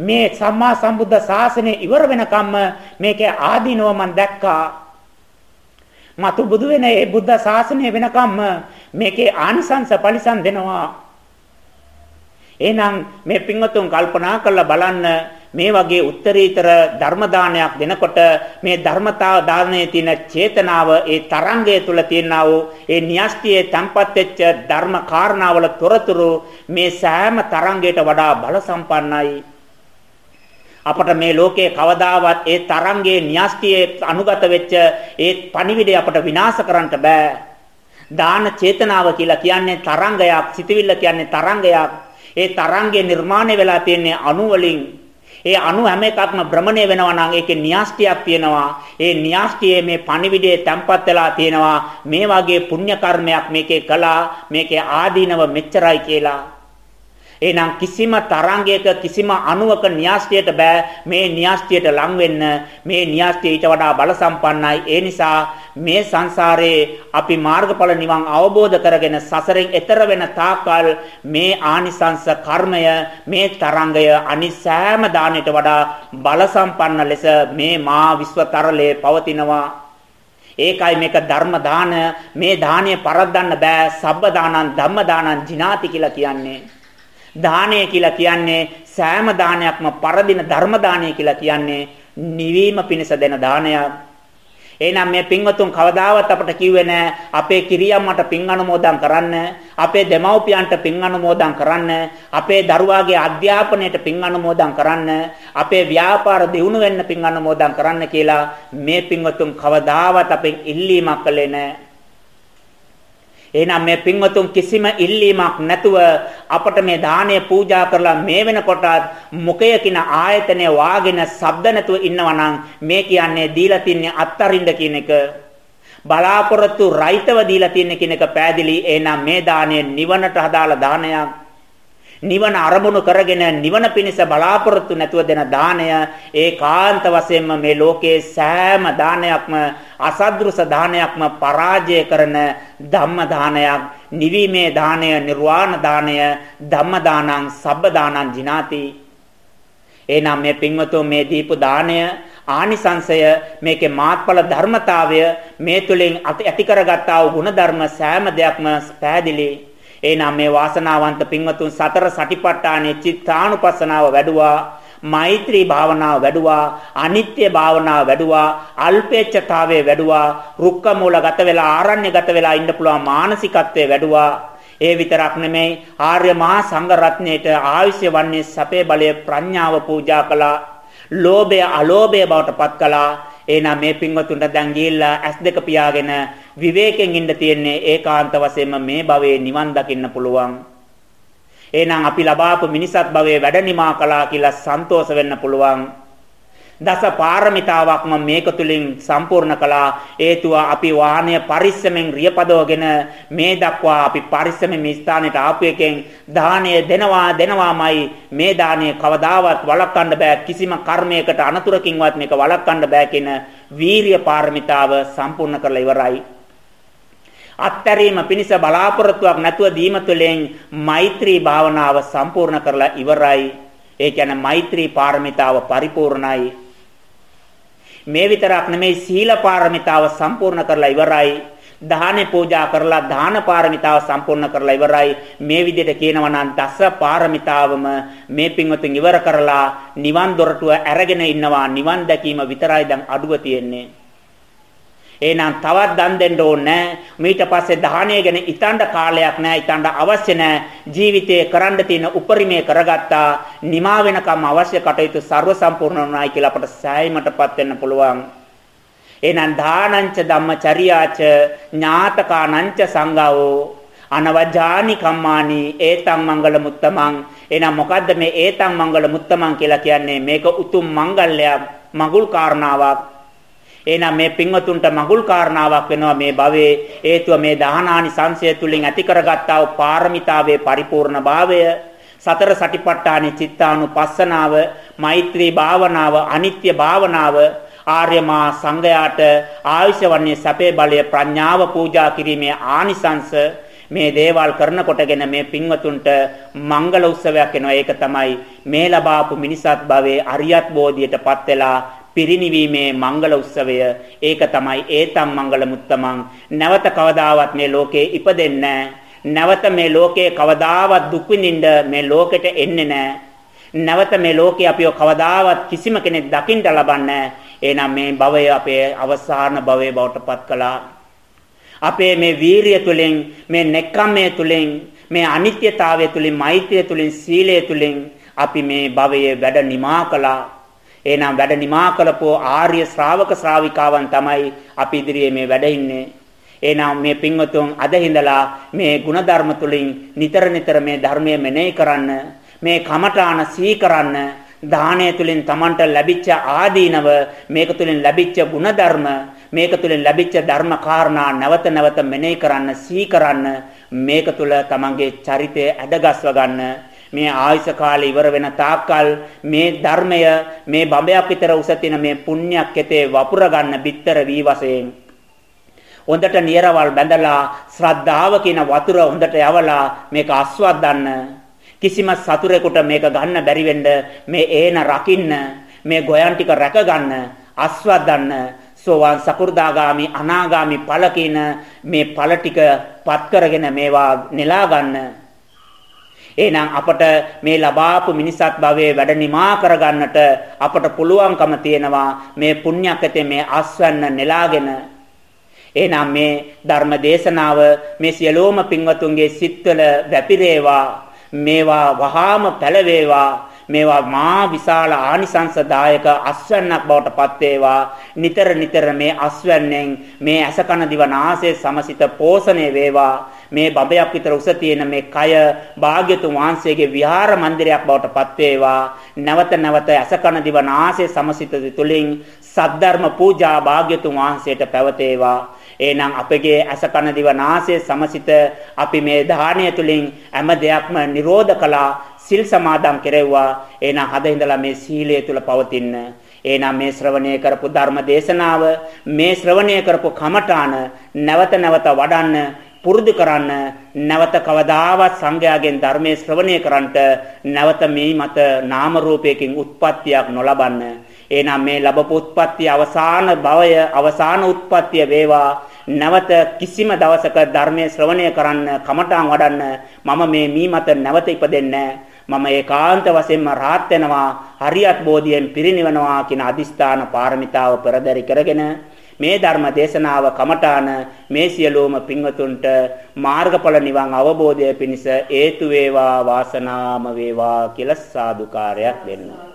[SPEAKER 1] මේ සම්මා සම්බුද්ධ ශාසනය ඉවර වෙනකම්ම මේකේ ආදීනව මං දැක්කා මතු බුදු වෙන ඒ බුද්ධ ශාසනය වෙනකම්ම මේකේ ආනිසංස පරිසම් දෙනවා. එහෙනම් මේ පින්වතුන් කල්පනා කරලා බලන්න මේ වගේ උත්තරීතර ධර්ම දානයක් දෙනකොට මේ ධර්මතාව දානයේ තියෙන චේතනාව ඒ තරංගය තුල තියෙනා වූ ඒ න්‍යෂ්ටියේ තම්පත් වෙච්ච ධර්ම කාරණාවල තොරතුරු මේ සෑම තරංගයට වඩා බල සම්පන්නයි අපට මේ ලෝකයේ කවදාවත් ඒ තරංගයේ න්‍යෂ්ටියේ අනුගත වෙච්ච ඒ පණිවිඩය අපට විනාශ කරන්න බෑ දාන චේතනාව කියලා කියන්නේ තරංගයක් සිතවිල්ල කියන්නේ තරංගයක් ඒ තරංගේ නිර්මාණය වෙලා තියෙන්නේ අණු වලින් ඒ අණු හැම එකක්ම භ්‍රමණය වෙනවා නම් ඒකේ න්‍යාස්තියක් තියෙනවා. ඒ න්‍යාස්තියේ මේ පණිවිඩයේ තැම්පත් වෙලා තියෙනවා. මේ වගේ පුණ්‍ය කර්මයක් මේකේ කළා. මේකේ ආදීනව මෙච්චරයි කියලා. එහෙනම් කිසිම තරංගයක කිසිම අණුවක න්‍යාස්තියට බෑ. මේ න්‍යාස්තියට ලං වෙන්න මේ න්‍යාස්තිය ඊට වඩා බල සම්පන්නයි. ඒ නිසා මේ සංසාරේ අපි මාර්ගඵල නිවන් අවබෝධ කරගෙන සසරෙන් එතර වෙන තාකල් මේ ආනිසංස කර්මය මේ තරංගය අනිසෑම දාණයට වඩා බල සම්පන්න ලෙස මේ මා විශ්වතරලේ පවතිනවා. ඒකයි මේක ධර්ම දාන. මේ දාණය පරද්දන්න බෑ. සබ්බ දානං ධම්ම දානං ජිනාති කියලා කියන්නේ. දානය කියලා කියන්නේ සෑම දානයක්ම පරදින ධර්ම දානය කියලා කියන්නේ නිවීම පිණිස දෙන දානයක්. එහෙනම් මේ පින්වතුන් කවදාවත් අපට කිව්වේ නෑ අපේ කිරියම්මට පින් අනුමෝදන් කරන්න, අපේ දෙමව්පියන්ට පින් අනුමෝදන් කරන්න, අපේ දරුවාගේ අධ්‍යාපනයට පින් අනුමෝදන් කරන්න, අපේ ව්‍යාපාර දියුණු වෙන්න පින් අනුමෝදන් කරන්න කියලා මේ පින්වතුන් කවදාවත් අපෙන් ඉල්ලීමක් කළේ නෑ. එහෙනම් මේ පින්වතුන් කිසිම ඉල්ලීමක් නැතුව අපට මේ දාණය පූජා කරලා මේ වෙනකොට මුඛය කින ආයතනය වාගෙන ශබ්ද නැතුව ඉන්නවනම් මේ කියන්නේ දීලා තින්නේ අත්තරින්ද කියන එක. බලාපොරොත්තු රයිතව දීලා තින්නේ කියන එක පෑදිලි එහෙනම් මේ දාණය නිවනට හදාලා දානයක්. නිවන අරමුණු කරගෙන නිවන පිණිස බලාපොරොත්තු නැතුව දෙන දාණය ඒකාන්ත වශයෙන්ම මේ ලෝකයේ සෑම දානයක්ම අසද්දෘස දානයක්ම පරාජය කරන ධම්ම දානයක්. නිවීමේ දාණය නිර්වාණ දාණය ධම්ම දානං සබ්බ දානං ජිනාති. එනම් මේ පින්වතුන් මේ දීපු දාණය ආනිසංශය මේකේ මාත්ඵල ධර්මතාවය මේ තුලින් ඇති කරගත්තා වූ ගුණධර්ම සෑම දෙයක්ම පැහැදිලි එහෙනම් මේ වාසනාවන්ත පින්වතුන් සතර සටිපට්ඨානෙ චිත්තානුපස්සනාව වැඩුවා මෛත්‍රී භාවනාව වැඩුවා අනිත්‍ය භාවනාව වැඩුවා අල්පේච්ඡතාවයේ වැඩුවා රුක්ක මූලගත වෙලා ආරණ්‍යගත වෙලා ඉන්න පුළුවන් මානසිකත්වයේ වැඩුවා. ඒ විතරක් නෙමෙයි ආර්ය මහා සංඝ රත්නයේට ආයුෂ්‍ය වන්නේ සපේ බලය ප්‍රඥාව පූජා කළා ලෝභය අලෝභය බවට පත් කළා එහෙනම් මේ පින්වතුන්ට දැන් ගිහිල්ලා S2 පියාගෙන විවේකයෙන් ඉන්න තියෙන්නේ ඒකාන්ත වශයෙන්ම මේ භවයේ නිවන් දකින්න පුළුවන්. එහෙනම් අපි ලබාපු මිනිසත් භවයේ වැඩ නිමා කළා කියලා සන්තෝෂ වෙන්න පුළුවන්. දස පාරමිතාවක්ම මේක තුලින් සම්පූර්ණ කළා හේතුව අපි වාහනය පරිස්සමෙන් රියපදවගෙන මේ දක්වා අපි පරිස්සමෙන් මේ ස්ථානෙට ආපු එකෙන් දාණය දෙනවා දෙනවාමයි මේ දාණය කවදාවත් වළක්වන්න බෑ කිසිම කර්මයකට අනතුරකින්වත් මේක වළක්වන්න බෑ කියන වීරිය පාරමිතාව සම්පූර්ණ කරලා ඉවරයි අත්තරීම පිණිස බලාපොරොත්තුවක් නැතුව දීම තුළින් මෛත්‍රී භාවනාව සම්පූර්ණ කරලා ඉවරයි. ඒ කියන්නේ මෛත්‍රී පාරමිතාව පරිපූර්ණයි. මේ විතරක් නෙමෙයි සීල පාරමිතාව සම්පූර්ණ කරලා ඉවරයි. දානේ පූජා කරලා දාන පාරමිතාව සම්පූර්ණ කරලා ඉවරයි. මේ විදිහට කියනවා නම් දස පාරමිතාවම මේ පින්වතුන් ඉවර කරලා නිවන් දොරටුව අරගෙන ඉන්නවා. නිවන් දැකීම විතරයි දැන් අඩුව තියෙන්නේ. එහෙනම් තවත් දන් දෙන්න ඕනේ. මීට පස්සේ දාහණය ගැන ඉතණ්ඩ කාලයක් නැහැ ඉතණ්ඩ අවශ්‍ය නැහැ ජීවිතේ කරන්න තියෙන උපරිමය කරගත්තා. නිමා වෙනකම් අවශ්‍ය කටයුතු ਸਰව සම්පූර්ණ වුණායි කියලා අපට සෑයීමටපත් වෙන්න පුළුවන්. එහෙනම් දානංච ධම්මචර්යාච ඥාතකානංච සංගාවෝ අනවජානි කම්මානි ඒතං මංගල මුත්තමං. එහෙනම් මොකද්ද මේ ඒතං මංගල මුත්තමං කියලා කියන්නේ? මේක උතුම් මංගල්‍යයක් මඟුල් කාරණාවක්. එහෙනම් මේ පින්වතුන්ට මගුල් කාරණාවක් වෙනවා මේ භවයේ. හේතුව මේ දහනානි සංසය තුලින් ඇති කරගත්තා වූ පාරමිතාවේ පරිපූර්ණ භාවය සතර සටිපට්ඨානි චිත්තානුපස්සනාව මෛත්‍රී භාවනාව අනිත්‍ය භාවනාව ආර්යමා සංඝයාට ආයුෂ වන්නේ සැපේ බලය ප්‍රඥාව පූජා කිරීමේ ආනිසංස මේ දේවල් කරනකොටගෙන මේ පින්වතුන්ට මංගල උත්සවයක් වෙනවා ඒක තමයි මේ ලබාපු මිනිසත් භවයේ අරියත් බෝධියටපත් වෙලා පිරිණිවීමේ මංගල උත්සවය. ඒක තමයි ඒතම් මංගල මුත්තමන් නැවත කවදාවත් මේ ලෝකේ ඉපදෙන්නේ නැවත මේ ලෝකේ කවදාවත් දුක් විඳින්න මේ ලෝකෙට එන්නේ නැහැ. නැවත මේ ලෝකේ අපිව කවදාවත් කිසිම කෙනෙක් දකින්න ලබන්නේ එහෙනම් මේ භවය අපේ අවසාන භවයේ බවට පත් කළා. අපේ මේ වීරිය තුලින් මේ නෙක්ඛම්මයේ තුලින් මේ අනිත්‍යතාවය තුලින් මෛත්‍රිය තුලින් සීලය තුලින් අපි මේ භවයේ වැඩ නිමා කළා. එහෙනම් වැඩ නිමා කළපෝ ආර්ය ශ්‍රාවක ශ්‍රාවිකාවන් තමයි අපි ඉදිරියේ මේ වැඩ ඉන්නේ. එහෙනම් මේ පින්වතුන් අද හිඳලා මේ ಗುಣධර්ම තුලින් නිතර නිතර මේ ධර්මය මෙනෙහි කරන්න, මේ කමඨාන සිහි කරන්න, දානය තුලින් Tamanට ලැබිච්ච ආදීනව, මේක තුලින් ලැබිච්ච ಗುಣධර්ම, මේක තුලින් ලැබිච්ච ධර්ම කාරණා නැවත නැවත මෙනෙහි කරන්න, සිහි කරන්න, මේක තුල Tamanගේ චරිතය ඇඩගස්ව ගන්න මේ ආයුෂ කාලය ඉවර වෙන තාක්කල් මේ ධර්මය මේ බඹයක් විතර උස තියෙන මේ පුණ්‍යක් කෙතේ වපුර ගන්න bitter වී වශයෙන්. හොඳට නියරවල් බැඳලා ශ්‍රද්ධාව කියන වතුර හොඳට යවලා මේක අස්වද්දන්න කිසිම සතුරෙකුට මේක ගන්න බැරි වෙන්න මේ ඒන රකින්න මේ ගොයන් ටික රැක ගන්න අස්වද්දන්න සෝවාන් සකු르දාගාමි අනාගාමි ඵල කින මේ ඵල ටික පත් කරගෙන මේවා නෙලා ගන්න. එහෙනම් අපට මේ ලබාපු මිනිසත් භවයේ වැඩ නිමා කරගන්නට අපට පුළුවන්කම තියෙනවා මේ පුණ්‍යකතේ මේ අස්වැන්න නෙලාගෙන. එහෙනම් මේ ධර්ම දේශනාව මේ සියලෝම පින්වතුන්ගේ සිත්වල වැපිරේවා මේවා වහාම පැලවේවා මේවා මා විශාල ආනිසංසදායක අස්වැන්නක් බවට පත් වේවා. නිතර නිතර මේ අස්වැන්නෙන් මේ අසකන දිව නාසය සමසිත පෝෂණය වේවා. මේ බඹයක් විතර උස තියෙන මේ කය භාග්‍යතුන් වහන්සේගේ විහාර මන්දිරයක් බවට පත් වේවා. නැවත නැවත අසකන දිව නාසය සමසිත තුලින් සද්ධර්ම පූජා භාග්‍යතුන් වහන්සේට පැවතේවා. එහෙනම් අපගේ අස කන දිව නාසය සමසිත අපි මේ දාහණය තුලින් හැම දෙයක්ම නිරෝධ කළා. සිල් සමාදන් කෙරෙව්වා. එහෙනම් හද ඉඳලා මේ සීලය තුල පවතින්න එහෙනම් මේ ශ්‍රවණය කරපු ධර්ම දේශනාව මේ ශ්‍රවණය කරපු කමඨාන නැවත නැවත වඩන්න පුරුදු කරන්න නැවත කවදාවත් සංඝයාගෙන් ධර්මයේ ශ්‍රවණය කරන්නට නැවත මේ මත නාම රූපයකින් උත්පත්තියක් නොලබන්න. එහෙනම් මේ ලැබපු උත්පත්තිය අවසාන භවය අවසාන උත්පත්තිය වේවා. නැවත කිසිම දවසක ධර්මයේ ශ්‍රවණය කරන්න කමඨාන් වඩන්න මම මේ මී මත නැවත ඉපදෙන්නේ මම ඒකාන්ත වශයෙන්ම රාහත් වෙනවා හරියත් බෝධියෙන් පිරිනිවනවා කියන අදිස්ථාන පාරමිතාව පෙරදරි කරගෙන මේ ධර්ම දේශනාව කමඨාන මේ සියලුම පින්වතුන්ට මාර්ගඵල නිවන් අවබෝධය පිණිස හේතු වේවා වාසනාම වේවා කියලා සාදුකාරයක් දෙන්නවා.